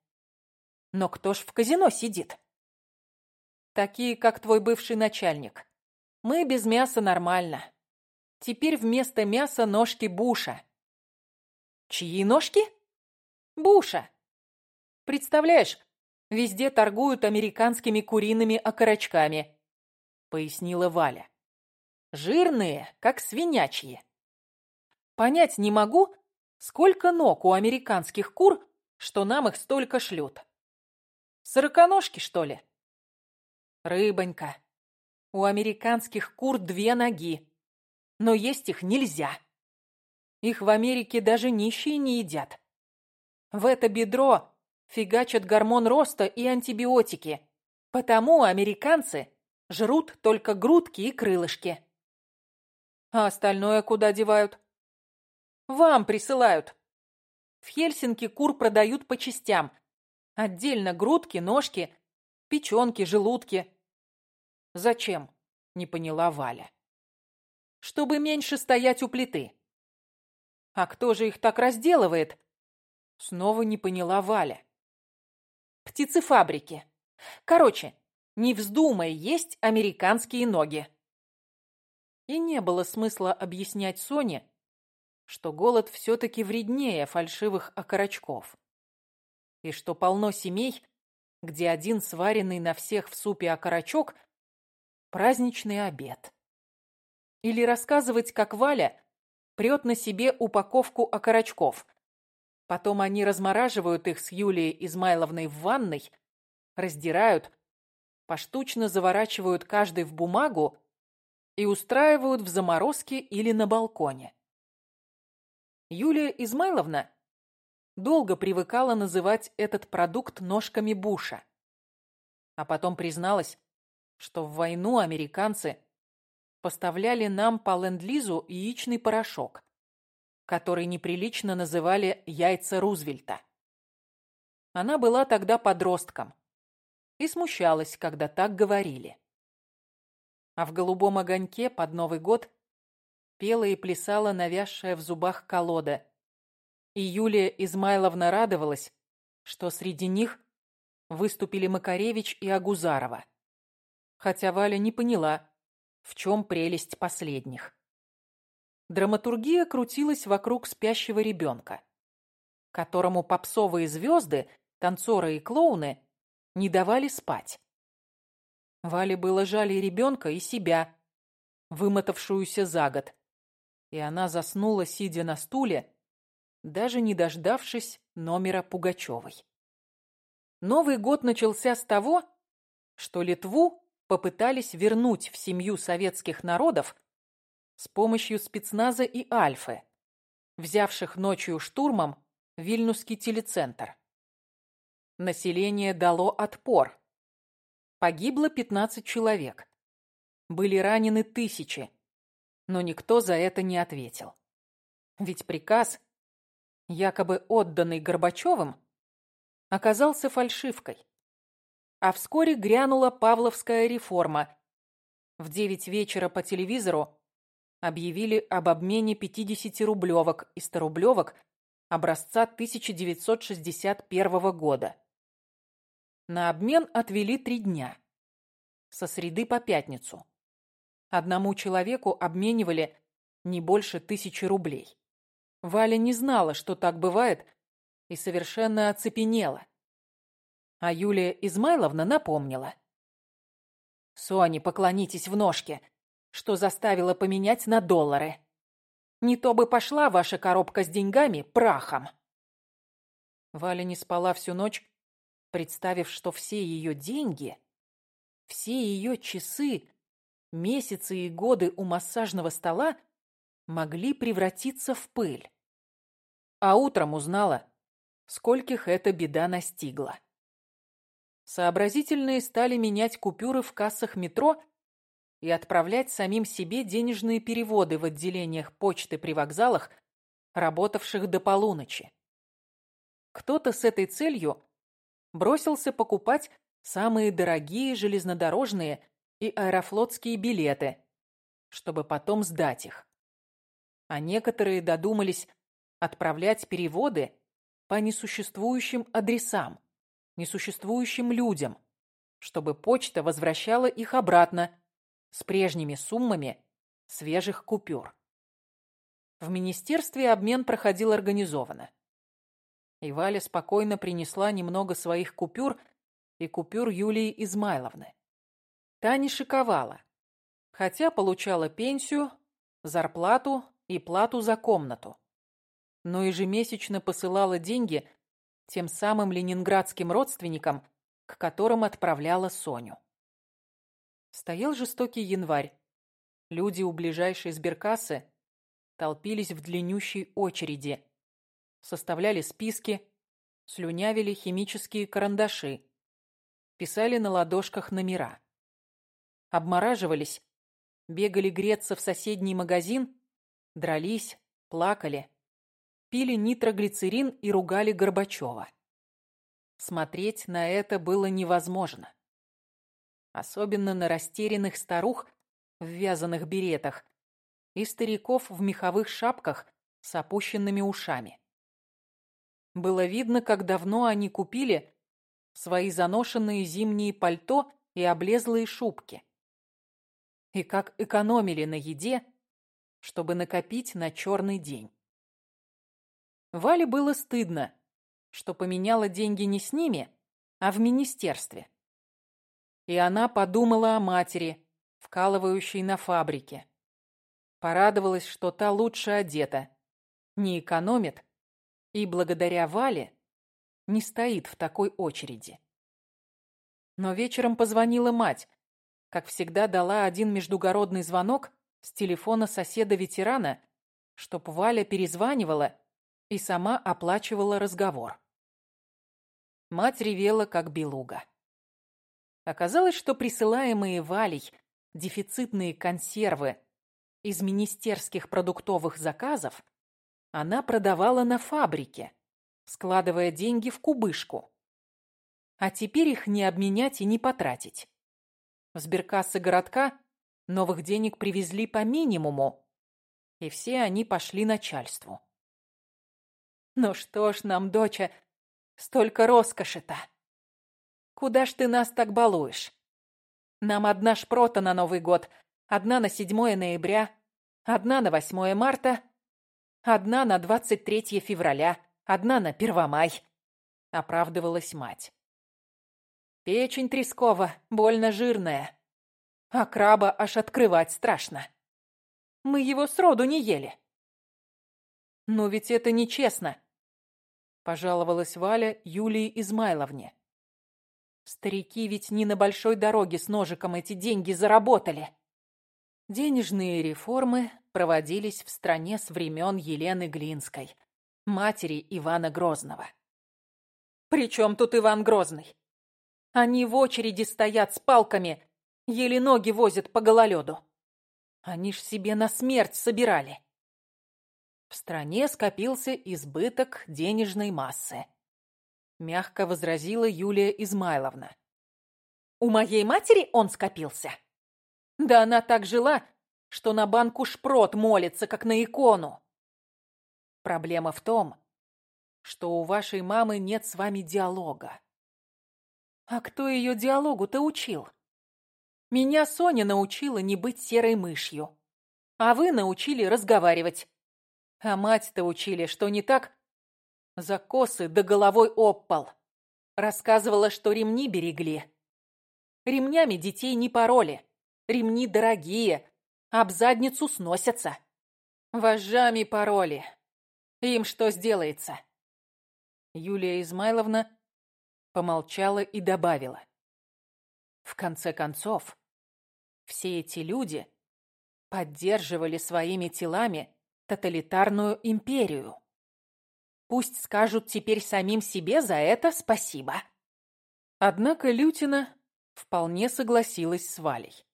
Но кто ж в казино сидит? Такие, как твой бывший начальник. Мы без мяса нормально. Теперь вместо мяса ножки Буша. Чьи ножки? Буша. Представляешь, везде торгуют американскими куриными окорочками, пояснила Валя. Жирные, как свинячьи. Понять не могу, Сколько ног у американских кур, что нам их столько шлют? Сороконожки, что ли? Рыбонька. У американских кур две ноги. Но есть их нельзя. Их в Америке даже нищие не едят. В это бедро фигачат гормон роста и антибиотики. Потому американцы жрут только грудки и крылышки. А остальное куда девают? Вам присылают. В Хельсинки кур продают по частям. Отдельно грудки, ножки, печенки, желудки. Зачем? Не поняла Валя. Чтобы меньше стоять у плиты. А кто же их так разделывает? Снова не поняла Валя. Птицефабрики. Короче, не вздумай есть американские ноги. И не было смысла объяснять Соне, что голод все-таки вреднее фальшивых окорочков. И что полно семей, где один сваренный на всех в супе окорочок – праздничный обед. Или рассказывать, как Валя прет на себе упаковку окорочков. Потом они размораживают их с Юлией Измайловной в ванной, раздирают, поштучно заворачивают каждый в бумагу и устраивают в заморозке или на балконе. Юлия Измайловна долго привыкала называть этот продукт ножками Буша. А потом призналась, что в войну американцы поставляли нам по ленд-лизу яичный порошок, который неприлично называли яйца Рузвельта. Она была тогда подростком и смущалась, когда так говорили. А в голубом огоньке под Новый год пела и плясала навязшая в зубах колода. И Юлия Измайловна радовалась, что среди них выступили Макаревич и Агузарова. Хотя Валя не поняла, в чем прелесть последних. Драматургия крутилась вокруг спящего ребенка, которому попсовые звезды, танцоры и клоуны не давали спать. Вале было жаль и ребенка, и себя, вымотавшуюся за год и она заснула, сидя на стуле, даже не дождавшись номера Пугачевой. Новый год начался с того, что Литву попытались вернуть в семью советских народов с помощью спецназа и Альфы, взявших ночью штурмом Вильнюсский телецентр. Население дало отпор. Погибло 15 человек. Были ранены тысячи но никто за это не ответил. Ведь приказ, якобы отданный Горбачевым, оказался фальшивкой. А вскоре грянула Павловская реформа. В девять вечера по телевизору объявили об обмене 50-рублевок и 100-рублевок образца 1961 года. На обмен отвели три дня. Со среды по пятницу. Одному человеку обменивали не больше тысячи рублей. Валя не знала, что так бывает, и совершенно оцепенела. А Юлия Измайловна напомнила. «Соне, поклонитесь в ножке, что заставило поменять на доллары. Не то бы пошла ваша коробка с деньгами прахом». Валя не спала всю ночь, представив, что все ее деньги, все ее часы месяцы и годы у массажного стола могли превратиться в пыль. А утром узнала, скольких эта беда настигла. Сообразительные стали менять купюры в кассах метро и отправлять самим себе денежные переводы в отделениях почты при вокзалах, работавших до полуночи. Кто-то с этой целью бросился покупать самые дорогие железнодорожные и аэрофлотские билеты, чтобы потом сдать их. А некоторые додумались отправлять переводы по несуществующим адресам, несуществующим людям, чтобы почта возвращала их обратно с прежними суммами свежих купюр. В министерстве обмен проходил организованно. И Валя спокойно принесла немного своих купюр и купюр Юлии Измайловны. Та не шиковала, хотя получала пенсию, зарплату и плату за комнату. Но ежемесячно посылала деньги тем самым ленинградским родственникам, к которым отправляла Соню. Стоял жестокий январь. Люди у ближайшей сберкассы толпились в длиннющей очереди, составляли списки, слюнявили химические карандаши, писали на ладошках номера. Обмораживались, бегали греться в соседний магазин, дрались, плакали, пили нитроглицерин и ругали Горбачева. Смотреть на это было невозможно. Особенно на растерянных старух в вязаных беретах и стариков в меховых шапках с опущенными ушами. Было видно, как давно они купили свои заношенные зимние пальто и облезлые шубки. И как экономили на еде, чтобы накопить на черный день. Вале было стыдно, что поменяла деньги не с ними, а в министерстве. И она подумала о матери, вкалывающей на фабрике. Порадовалась, что та лучше одета, не экономит и благодаря Вале не стоит в такой очереди. Но вечером позвонила мать. Как всегда, дала один междугородный звонок с телефона соседа-ветерана, чтоб Валя перезванивала и сама оплачивала разговор. Мать ревела, как белуга. Оказалось, что присылаемые Валей дефицитные консервы из министерских продуктовых заказов она продавала на фабрике, складывая деньги в кубышку. А теперь их не обменять и не потратить. В сберкассы городка новых денег привезли по минимуму, и все они пошли начальству. «Ну что ж нам, доча, столько роскоши-то? Куда ж ты нас так балуешь? Нам одна шпрота на Новый год, одна на 7 ноября, одна на 8 марта, Одна на 23 февраля, одна на Первомай», — оправдывалась мать. «Печень Трескова больно жирная, а краба аж открывать страшно. Мы его сроду не ели». «Но ведь это нечестно», — пожаловалась Валя Юлии Измайловне. «Старики ведь не на большой дороге с ножиком эти деньги заработали». Денежные реформы проводились в стране с времен Елены Глинской, матери Ивана Грозного. «При чем тут Иван Грозный? Они в очереди стоят с палками, еле ноги возят по гололеду. Они ж себе на смерть собирали». В стране скопился избыток денежной массы. Мягко возразила Юлия Измайловна. «У моей матери он скопился?» Да она так жила, что на банку шпрот молится, как на икону. Проблема в том, что у вашей мамы нет с вами диалога. А кто ее диалогу-то учил? Меня Соня научила не быть серой мышью. А вы научили разговаривать. А мать-то учили, что не так? За косы да головой об. Рассказывала, что ремни берегли. Ремнями детей не пороли. Ремни дорогие, об задницу сносятся. Вожжами пароли. Им что сделается? Юлия Измайловна помолчала и добавила. В конце концов, все эти люди поддерживали своими телами тоталитарную империю. Пусть скажут теперь самим себе за это спасибо. Однако Лютина вполне согласилась с Валей.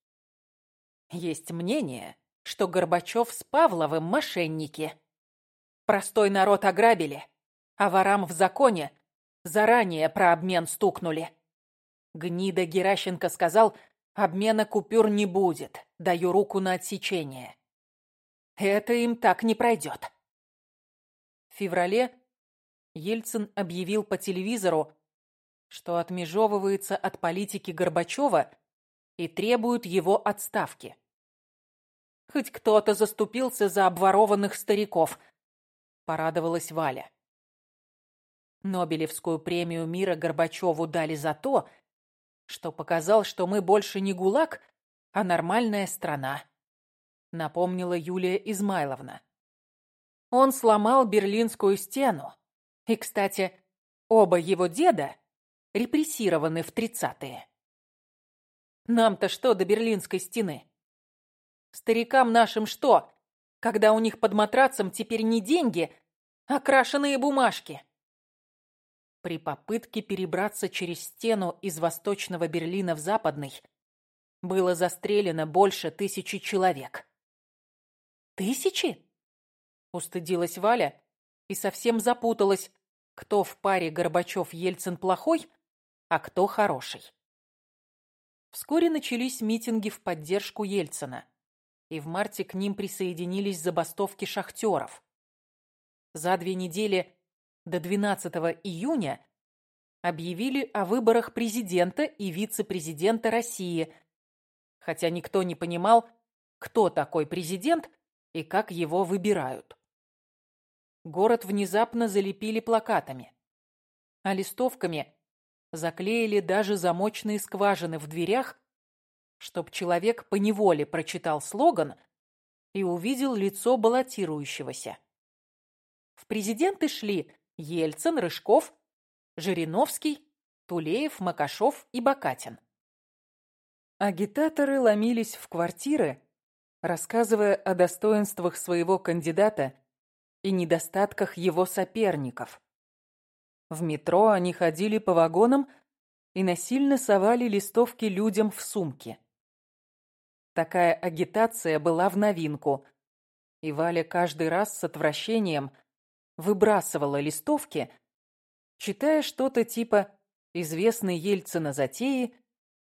Есть мнение, что Горбачев с Павловым мошенники. Простой народ ограбили, а ворам в законе заранее про обмен стукнули. Гнида Геращенко сказал, обмена купюр не будет, даю руку на отсечение. Это им так не пройдет. В феврале Ельцин объявил по телевизору, что отмежевывается от политики Горбачева и требует его отставки. Хоть кто-то заступился за обворованных стариков, порадовалась Валя. Нобелевскую премию мира Горбачеву дали за то, что показал, что мы больше не ГУЛАГ, а нормальная страна, напомнила Юлия Измайловна. Он сломал Берлинскую стену. И, кстати, оба его деда репрессированы в тридцатые. Нам-то что до Берлинской стены? Старикам нашим что, когда у них под матрацем теперь не деньги, а крашеные бумажки? При попытке перебраться через стену из восточного Берлина в западный было застрелено больше тысячи человек. «Тысячи?» — устыдилась Валя и совсем запуталась, кто в паре Горбачев-Ельцин плохой, а кто хороший. Вскоре начались митинги в поддержку Ельцина, и в марте к ним присоединились забастовки шахтеров. За две недели до 12 июня объявили о выборах президента и вице-президента России, хотя никто не понимал, кто такой президент и как его выбирают. Город внезапно залепили плакатами, а листовками заклеили даже замочные скважины в дверях, чтоб человек поневоле прочитал слоган и увидел лицо баллотирующегося. В президенты шли Ельцин, Рыжков, Жириновский, Тулеев, Макашов и Бакатин. Агитаторы ломились в квартиры, рассказывая о достоинствах своего кандидата и недостатках его соперников. В метро они ходили по вагонам и насильно совали листовки людям в сумки. Такая агитация была в новинку, и Валя каждый раз с отвращением – выбрасывала листовки, читая что-то типа «Известный Ельцина затеи»,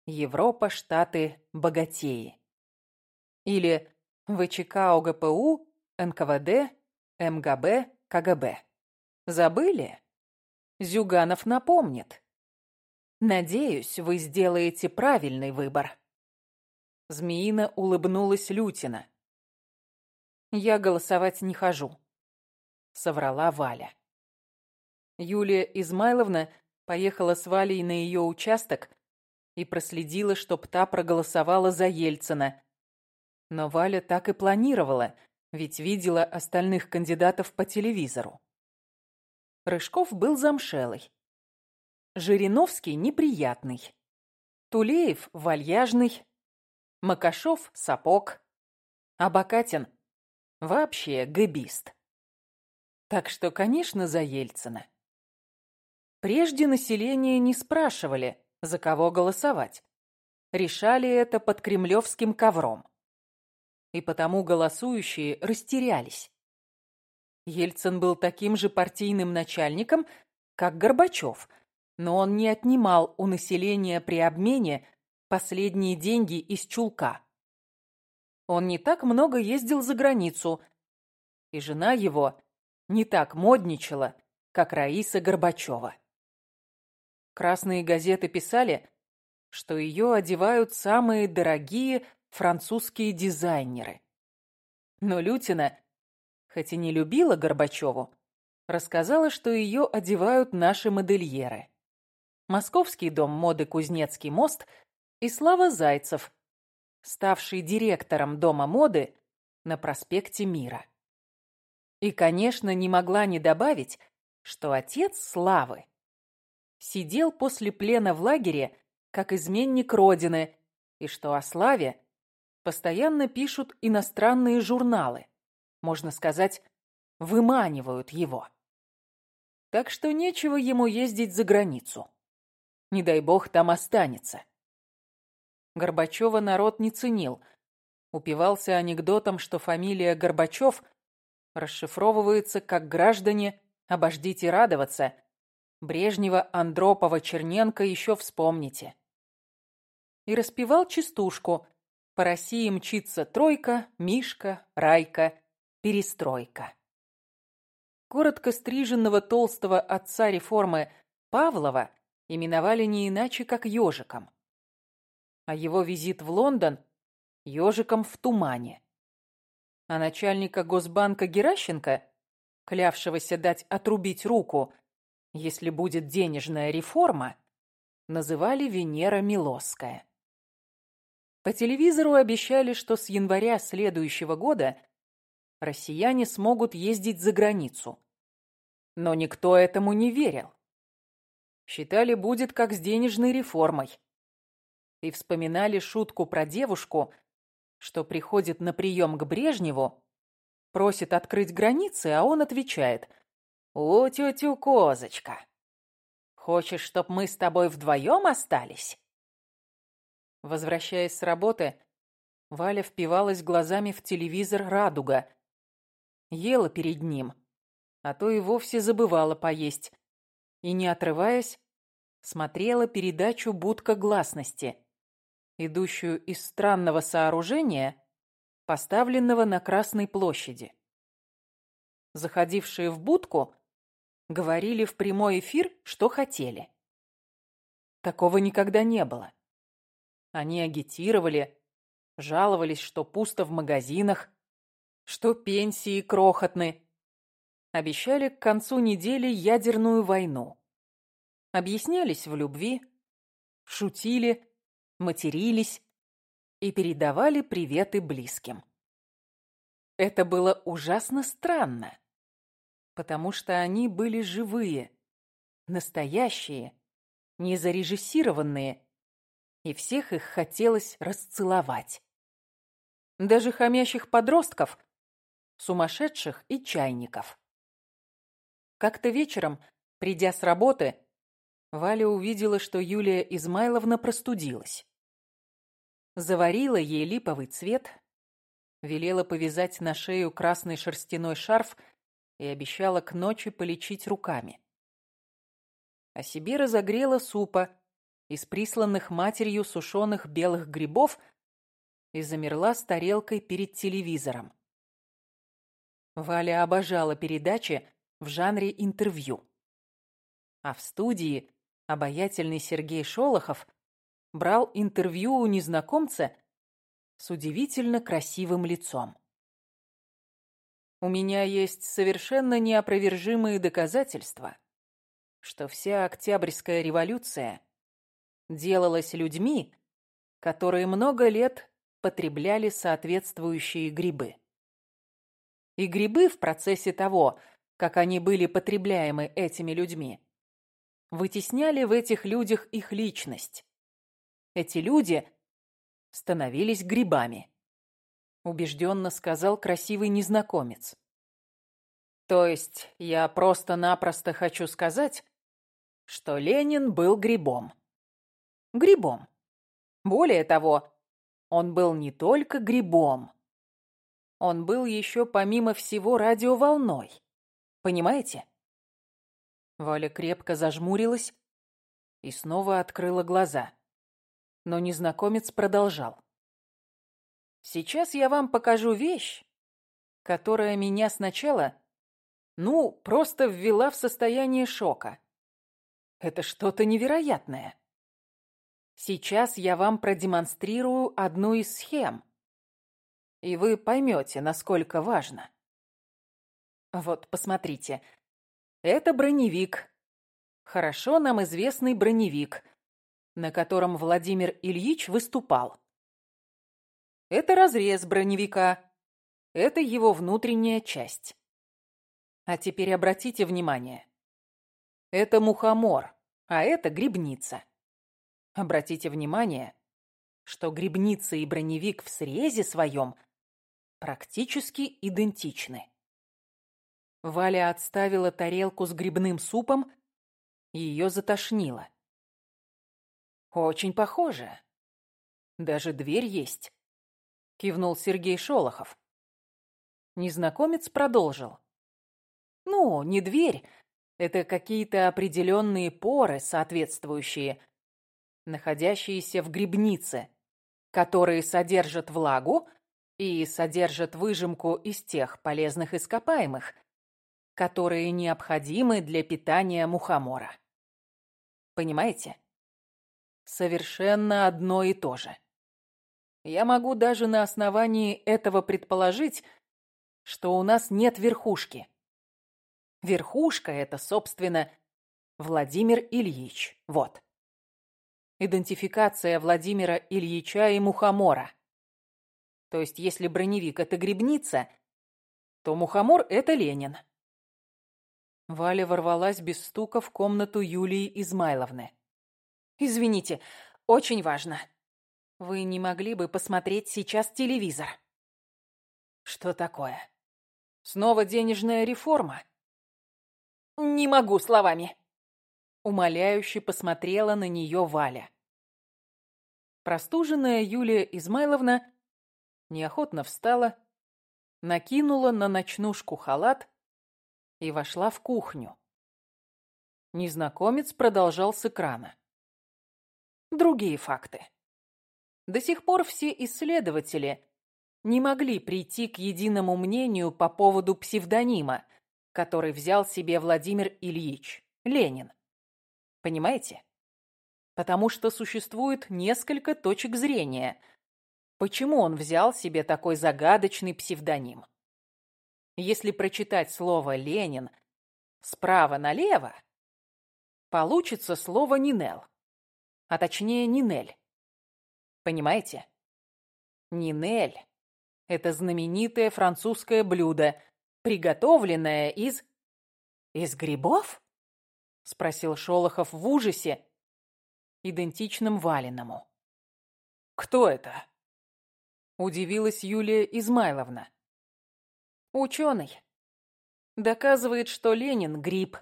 «Европа, Штаты, богатеи». Или ВЧК ОГПУ, НКВД, МГБ, КГБ. Забыли? Зюганов напомнит. Надеюсь, вы сделаете правильный выбор. Змеина улыбнулась Лютина. Я голосовать не хожу. — соврала Валя. Юлия Измайловна поехала с Валей на ее участок и проследила, чтоб та проголосовала за Ельцина. Но Валя так и планировала, ведь видела остальных кандидатов по телевизору. Рыжков был замшелый. Жириновский неприятный. Тулеев вальяжный. Макашов сапог. А Бакатин вообще гэбист. Так что, конечно, за Ельцина. Прежде население не спрашивали, за кого голосовать. Решали это под кремлевским ковром. И потому голосующие растерялись. Ельцин был таким же партийным начальником, как Горбачев, но он не отнимал у населения при обмене последние деньги из чулка. Он не так много ездил за границу, и жена его не так модничала, как Раиса Горбачева. Красные газеты писали, что ее одевают самые дорогие французские дизайнеры. Но Лютина, хоть и не любила Горбачеву, рассказала, что ее одевают наши модельеры. Московский дом моды «Кузнецкий мост» и Слава Зайцев, ставший директором дома моды на проспекте Мира. И, конечно, не могла не добавить, что отец Славы сидел после плена в лагере как изменник Родины, и что о Славе постоянно пишут иностранные журналы. можно сказать, выманивают его. Так что нечего ему ездить за границу. Не дай бог там останется. Горбачева народ не ценил. Упивался анекдотом, что фамилия Горбачев расшифровывается как «граждане, обождите радоваться». Брежнева, Андропова, Черненко еще вспомните. И распевал частушку «По России мчится тройка, Мишка, Райка, перестройка». Коротко стриженного толстого отца реформы Павлова именовали не иначе, как ежиком. А его визит в Лондон – ежиком в тумане а начальника Госбанка Геращенко, клявшегося дать отрубить руку, если будет денежная реформа, называли Венера Милосская. По телевизору обещали, что с января следующего года россияне смогут ездить за границу. Но никто этому не верил. Считали, будет как с денежной реформой. И вспоминали шутку про девушку, что приходит на прием к Брежневу, просит открыть границы, а он отвечает «О, тетю Козочка, хочешь, чтоб мы с тобой вдвоем остались?» Возвращаясь с работы, Валя впивалась глазами в телевизор «Радуга». Ела перед ним, а то и вовсе забывала поесть. И, не отрываясь, смотрела передачу «Будка гласности», идущую из странного сооружения, поставленного на Красной площади. Заходившие в будку говорили в прямой эфир, что хотели. Такого никогда не было. Они агитировали, жаловались, что пусто в магазинах, что пенсии крохотны. Обещали к концу недели ядерную войну. Объяснялись в любви, шутили, матерились и передавали приветы близким. Это было ужасно странно, потому что они были живые, настоящие, не зарежиссированные, и всех их хотелось расцеловать. Даже хомящих подростков, сумасшедших и чайников. Как-то вечером, придя с работы, Валя увидела, что Юлия Измайловна простудилась заварила ей липовый цвет, велела повязать на шею красный шерстяной шарф и обещала к ночи полечить руками. А себе разогрела супа из присланных матерью сушеных белых грибов и замерла с тарелкой перед телевизором. Валя обожала передачи в жанре интервью. А в студии обаятельный Сергей Шолохов – брал интервью у незнакомца с удивительно красивым лицом. У меня есть совершенно неопровержимые доказательства, что вся Октябрьская революция делалась людьми, которые много лет потребляли соответствующие грибы. И грибы в процессе того, как они были потребляемы этими людьми, вытесняли в этих людях их личность, эти люди становились грибами, убежденно сказал красивый незнакомец. То есть я просто-напросто хочу сказать, что Ленин был грибом. Грибом. Более того, он был не только грибом. Он был еще помимо всего радиоволной. Понимаете? Валя крепко зажмурилась и снова открыла глаза. Но незнакомец продолжал. «Сейчас я вам покажу вещь, которая меня сначала, ну, просто ввела в состояние шока. Это что-то невероятное. Сейчас я вам продемонстрирую одну из схем, и вы поймете, насколько важно. Вот, посмотрите. Это броневик. Хорошо нам известный броневик, на котором Владимир Ильич выступал. Это разрез броневика. Это его внутренняя часть. А теперь обратите внимание. Это мухомор, а это грибница. Обратите внимание, что грибница и броневик в срезе своем практически идентичны. Валя отставила тарелку с грибным супом, и ее затошнило. «Очень похоже. Даже дверь есть», — кивнул Сергей Шолохов. Незнакомец продолжил. «Ну, не дверь, это какие-то определенные поры, соответствующие, находящиеся в грибнице, которые содержат влагу и содержат выжимку из тех полезных ископаемых, которые необходимы для питания мухомора. Понимаете? Совершенно одно и то же. Я могу даже на основании этого предположить, что у нас нет верхушки. Верхушка — это, собственно, Владимир Ильич. Вот. Идентификация Владимира Ильича и Мухомора. То есть, если броневик — это грибница, то Мухомор — это Ленин. Валя ворвалась без стука в комнату Юлии Измайловны. «Извините, очень важно. Вы не могли бы посмотреть сейчас телевизор?» «Что такое? Снова денежная реформа?» «Не могу словами!» Умоляюще посмотрела на нее Валя. Простуженная Юлия Измайловна неохотно встала, накинула на ночнушку халат и вошла в кухню. Незнакомец продолжал с экрана. Другие факты. До сих пор все исследователи не могли прийти к единому мнению по поводу псевдонима, который взял себе Владимир Ильич Ленин. Понимаете? Потому что существует несколько точек зрения. Почему он взял себе такой загадочный псевдоним? Если прочитать слово «Ленин» справа налево, получится слово «Нинел», а точнее «Нинель». Понимаете? Нинель – это знаменитое французское блюдо, приготовленное из... из грибов? — спросил Шолохов в ужасе, идентичном Валиному. «Кто это?» — удивилась Юлия Измайловна. «Ученый. Доказывает, что Ленин — гриб.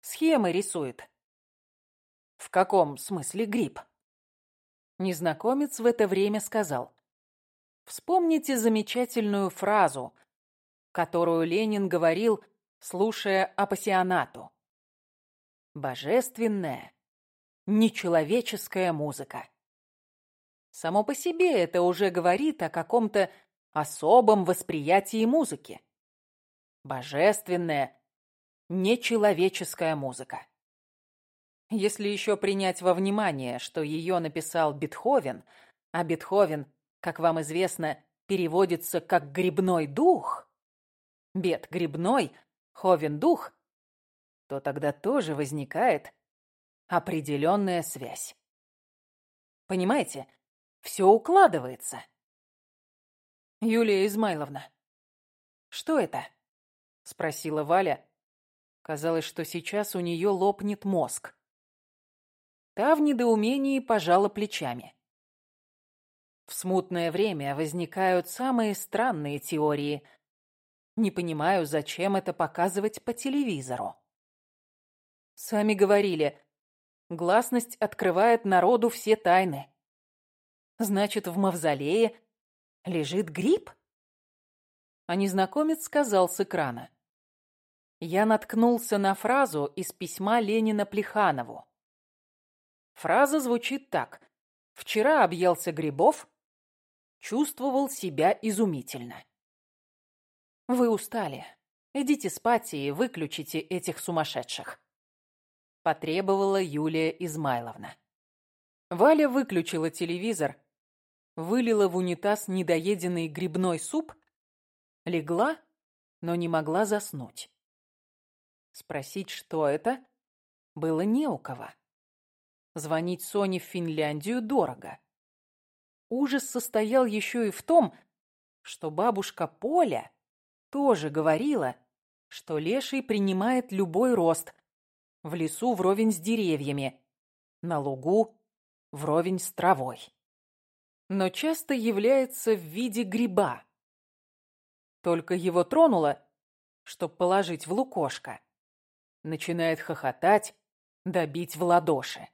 Схемы рисует». «В каком смысле гриб?» Незнакомец в это время сказал. «Вспомните замечательную фразу, которую Ленин говорил, слушая апассионату божественная, нечеловеческая музыка. Само по себе это уже говорит о каком-то особом восприятии музыки. Божественная, нечеловеческая музыка. Если еще принять во внимание, что ее написал Бетховен, а Бетховен, как вам известно, переводится как «грибной дух», Бет – грибной, Ховен – дух, то тогда тоже возникает определенная связь. Понимаете, все укладывается. Юлия Измайловна, что это? Спросила Валя. Казалось, что сейчас у нее лопнет мозг. Та в недоумении пожала плечами. В смутное время возникают самые странные теории. Не понимаю, зачем это показывать по телевизору. Сами говорили, гласность открывает народу все тайны. Значит, в мавзолее лежит гриб? А незнакомец сказал с экрана. Я наткнулся на фразу из письма Ленина Плеханову. Фраза звучит так. «Вчера объелся грибов, чувствовал себя изумительно». Вы устали. Идите спать и выключите этих сумасшедших потребовала Юлия Измайловна. Валя выключила телевизор, вылила в унитаз недоеденный грибной суп, легла, но не могла заснуть. Спросить, что это, было не у кого. Звонить Соне в Финляндию дорого. Ужас состоял еще и в том, что бабушка Поля тоже говорила, что леший принимает любой рост, в лесу вровень с деревьями, на лугу вровень с травой. Но часто является в виде гриба. Только его тронуло, чтоб положить в лукошко. Начинает хохотать, добить в ладоши.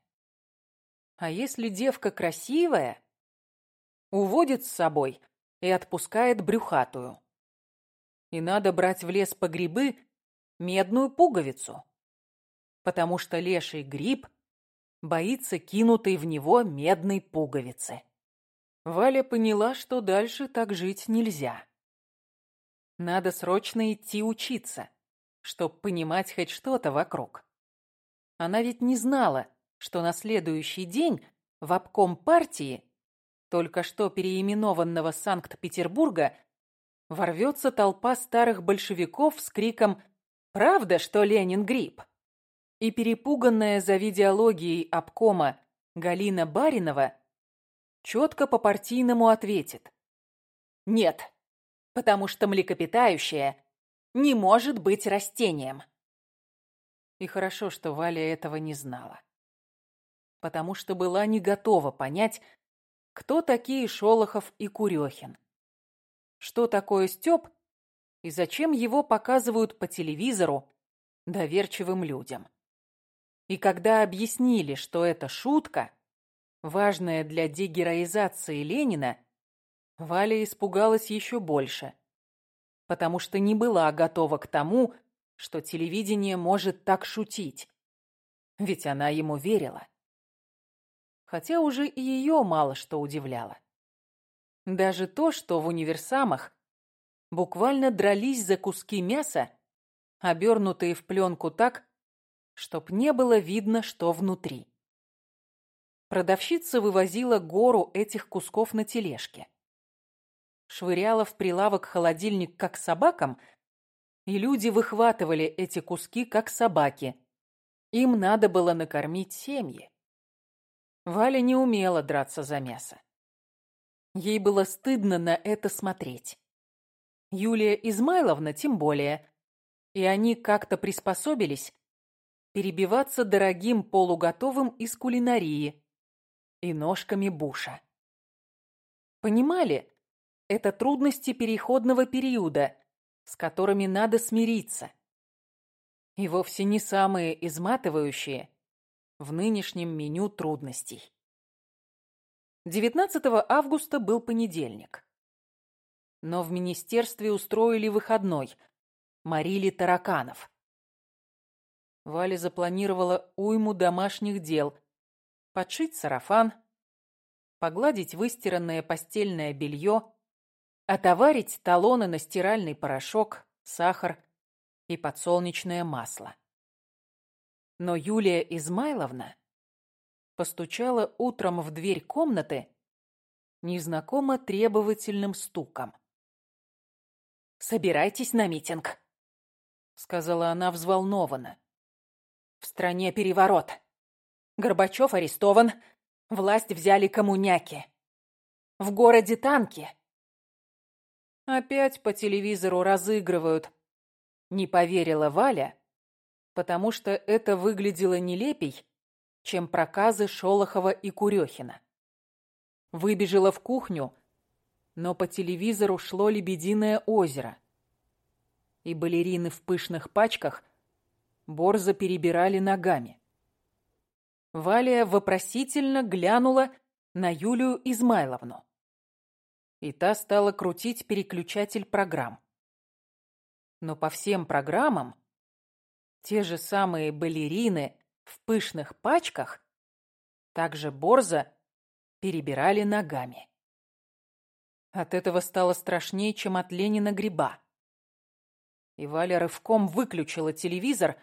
А если девка красивая, уводит с собой и отпускает брюхатую. И надо брать в лес по грибы медную пуговицу, потому что леший гриб боится кинутой в него медной пуговицы. Валя поняла, что дальше так жить нельзя. Надо срочно идти учиться, чтоб понимать хоть что-то вокруг. Она ведь не знала, что на следующий день в обком партии, только что переименованного Санкт-Петербурга, ворвется толпа старых большевиков с криком «Правда, что Ленин гриб?» И перепуганная за видеологией обкома Галина Баринова четко по-партийному ответит. Нет, потому что млекопитающее не может быть растением. И хорошо, что Валя этого не знала. Потому что была не готова понять, кто такие Шолохов и Курехин. Что такое Стёб и зачем его показывают по телевизору доверчивым людям. И когда объяснили, что это шутка, важная для дегероизации Ленина, Валя испугалась еще больше, потому что не была готова к тому, что телевидение может так шутить. Ведь она ему верила. Хотя уже и ее мало что удивляло. Даже то, что в универсамах буквально дрались за куски мяса, обернутые в пленку так, чтоб не было видно, что внутри. Продавщица вывозила гору этих кусков на тележке. Швыряла в прилавок холодильник как собакам, и люди выхватывали эти куски как собаки. Им надо было накормить семьи. Валя не умела драться за мясо. Ей было стыдно на это смотреть. Юлия Измайловна тем более. И они как-то приспособились перебиваться дорогим полуготовым из кулинарии, и ножками Буша. Понимали, это трудности переходного периода, с которыми надо смириться. И вовсе не самые изматывающие в нынешнем меню трудностей. 19 августа был понедельник. Но в министерстве устроили выходной, морили тараканов. Валя запланировала уйму домашних дел, подшить сарафан, погладить выстиранное постельное белье, отоварить талоны на стиральный порошок, сахар и подсолнечное масло. Но Юлия Измайловна постучала утром в дверь комнаты незнакомо требовательным стуком. «Собирайтесь на митинг», — сказала она взволнованно. «В стране переворот. Горбачев арестован, власть взяли коммуняки. В городе танки. Опять по телевизору разыгрывают. Не поверила Валя, потому что это выглядело нелепей, чем проказы Шолохова и Курехина. Выбежала в кухню, но по телевизору шло «Лебединое озеро». И балерины в пышных пачках борзо перебирали ногами. Валя вопросительно глянула на Юлию Измайловну. И та стала крутить переключатель программ. Но по всем программам те же самые балерины в пышных пачках также борзо перебирали ногами. От этого стало страшнее, чем от Ленина гриба. И Валя рывком выключила телевизор,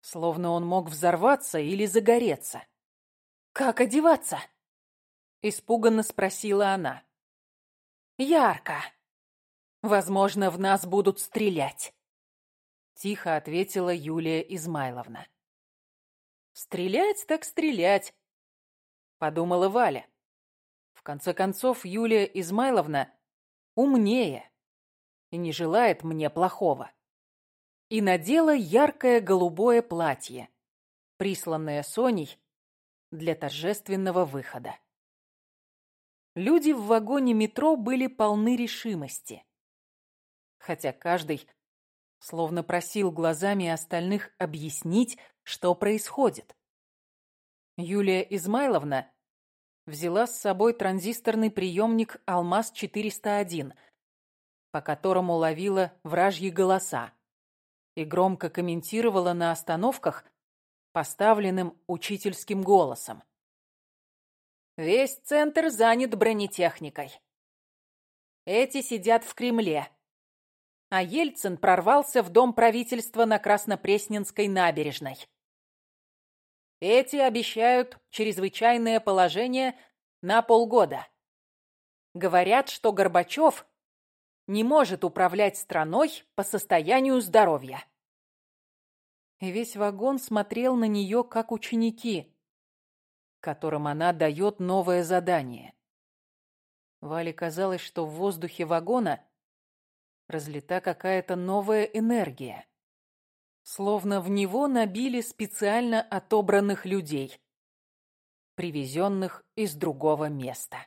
словно он мог взорваться или загореться. «Как одеваться?» — испуганно спросила она. «Ярко. Возможно, в нас будут стрелять», — тихо ответила Юлия Измайловна. «Стрелять так стрелять», — подумала Валя. В конце концов, Юлия Измайловна умнее и не желает мне плохого и надела яркое голубое платье, присланное Соней для торжественного выхода. Люди в вагоне метро были полны решимости. хотя каждый словно просил глазами остальных объяснить, что происходит. Юлия Измайловна взяла с собой транзисторный приемник «Алмаз-401», по которому ловила вражьи голоса и громко комментировала на остановках поставленным учительским голосом. Весь центр занят бронетехникой. Эти сидят в Кремле. А Ельцин прорвался в дом правительства на Краснопресненской набережной. Эти обещают чрезвычайное положение на полгода. Говорят, что Горбачев не может управлять страной по состоянию здоровья. Весь вагон смотрел на нее, как ученики, которым она дает новое задание. Вале казалось, что в воздухе вагона разлита какая-то новая энергия. Словно в него набили специально отобранных людей, привезенных из другого места.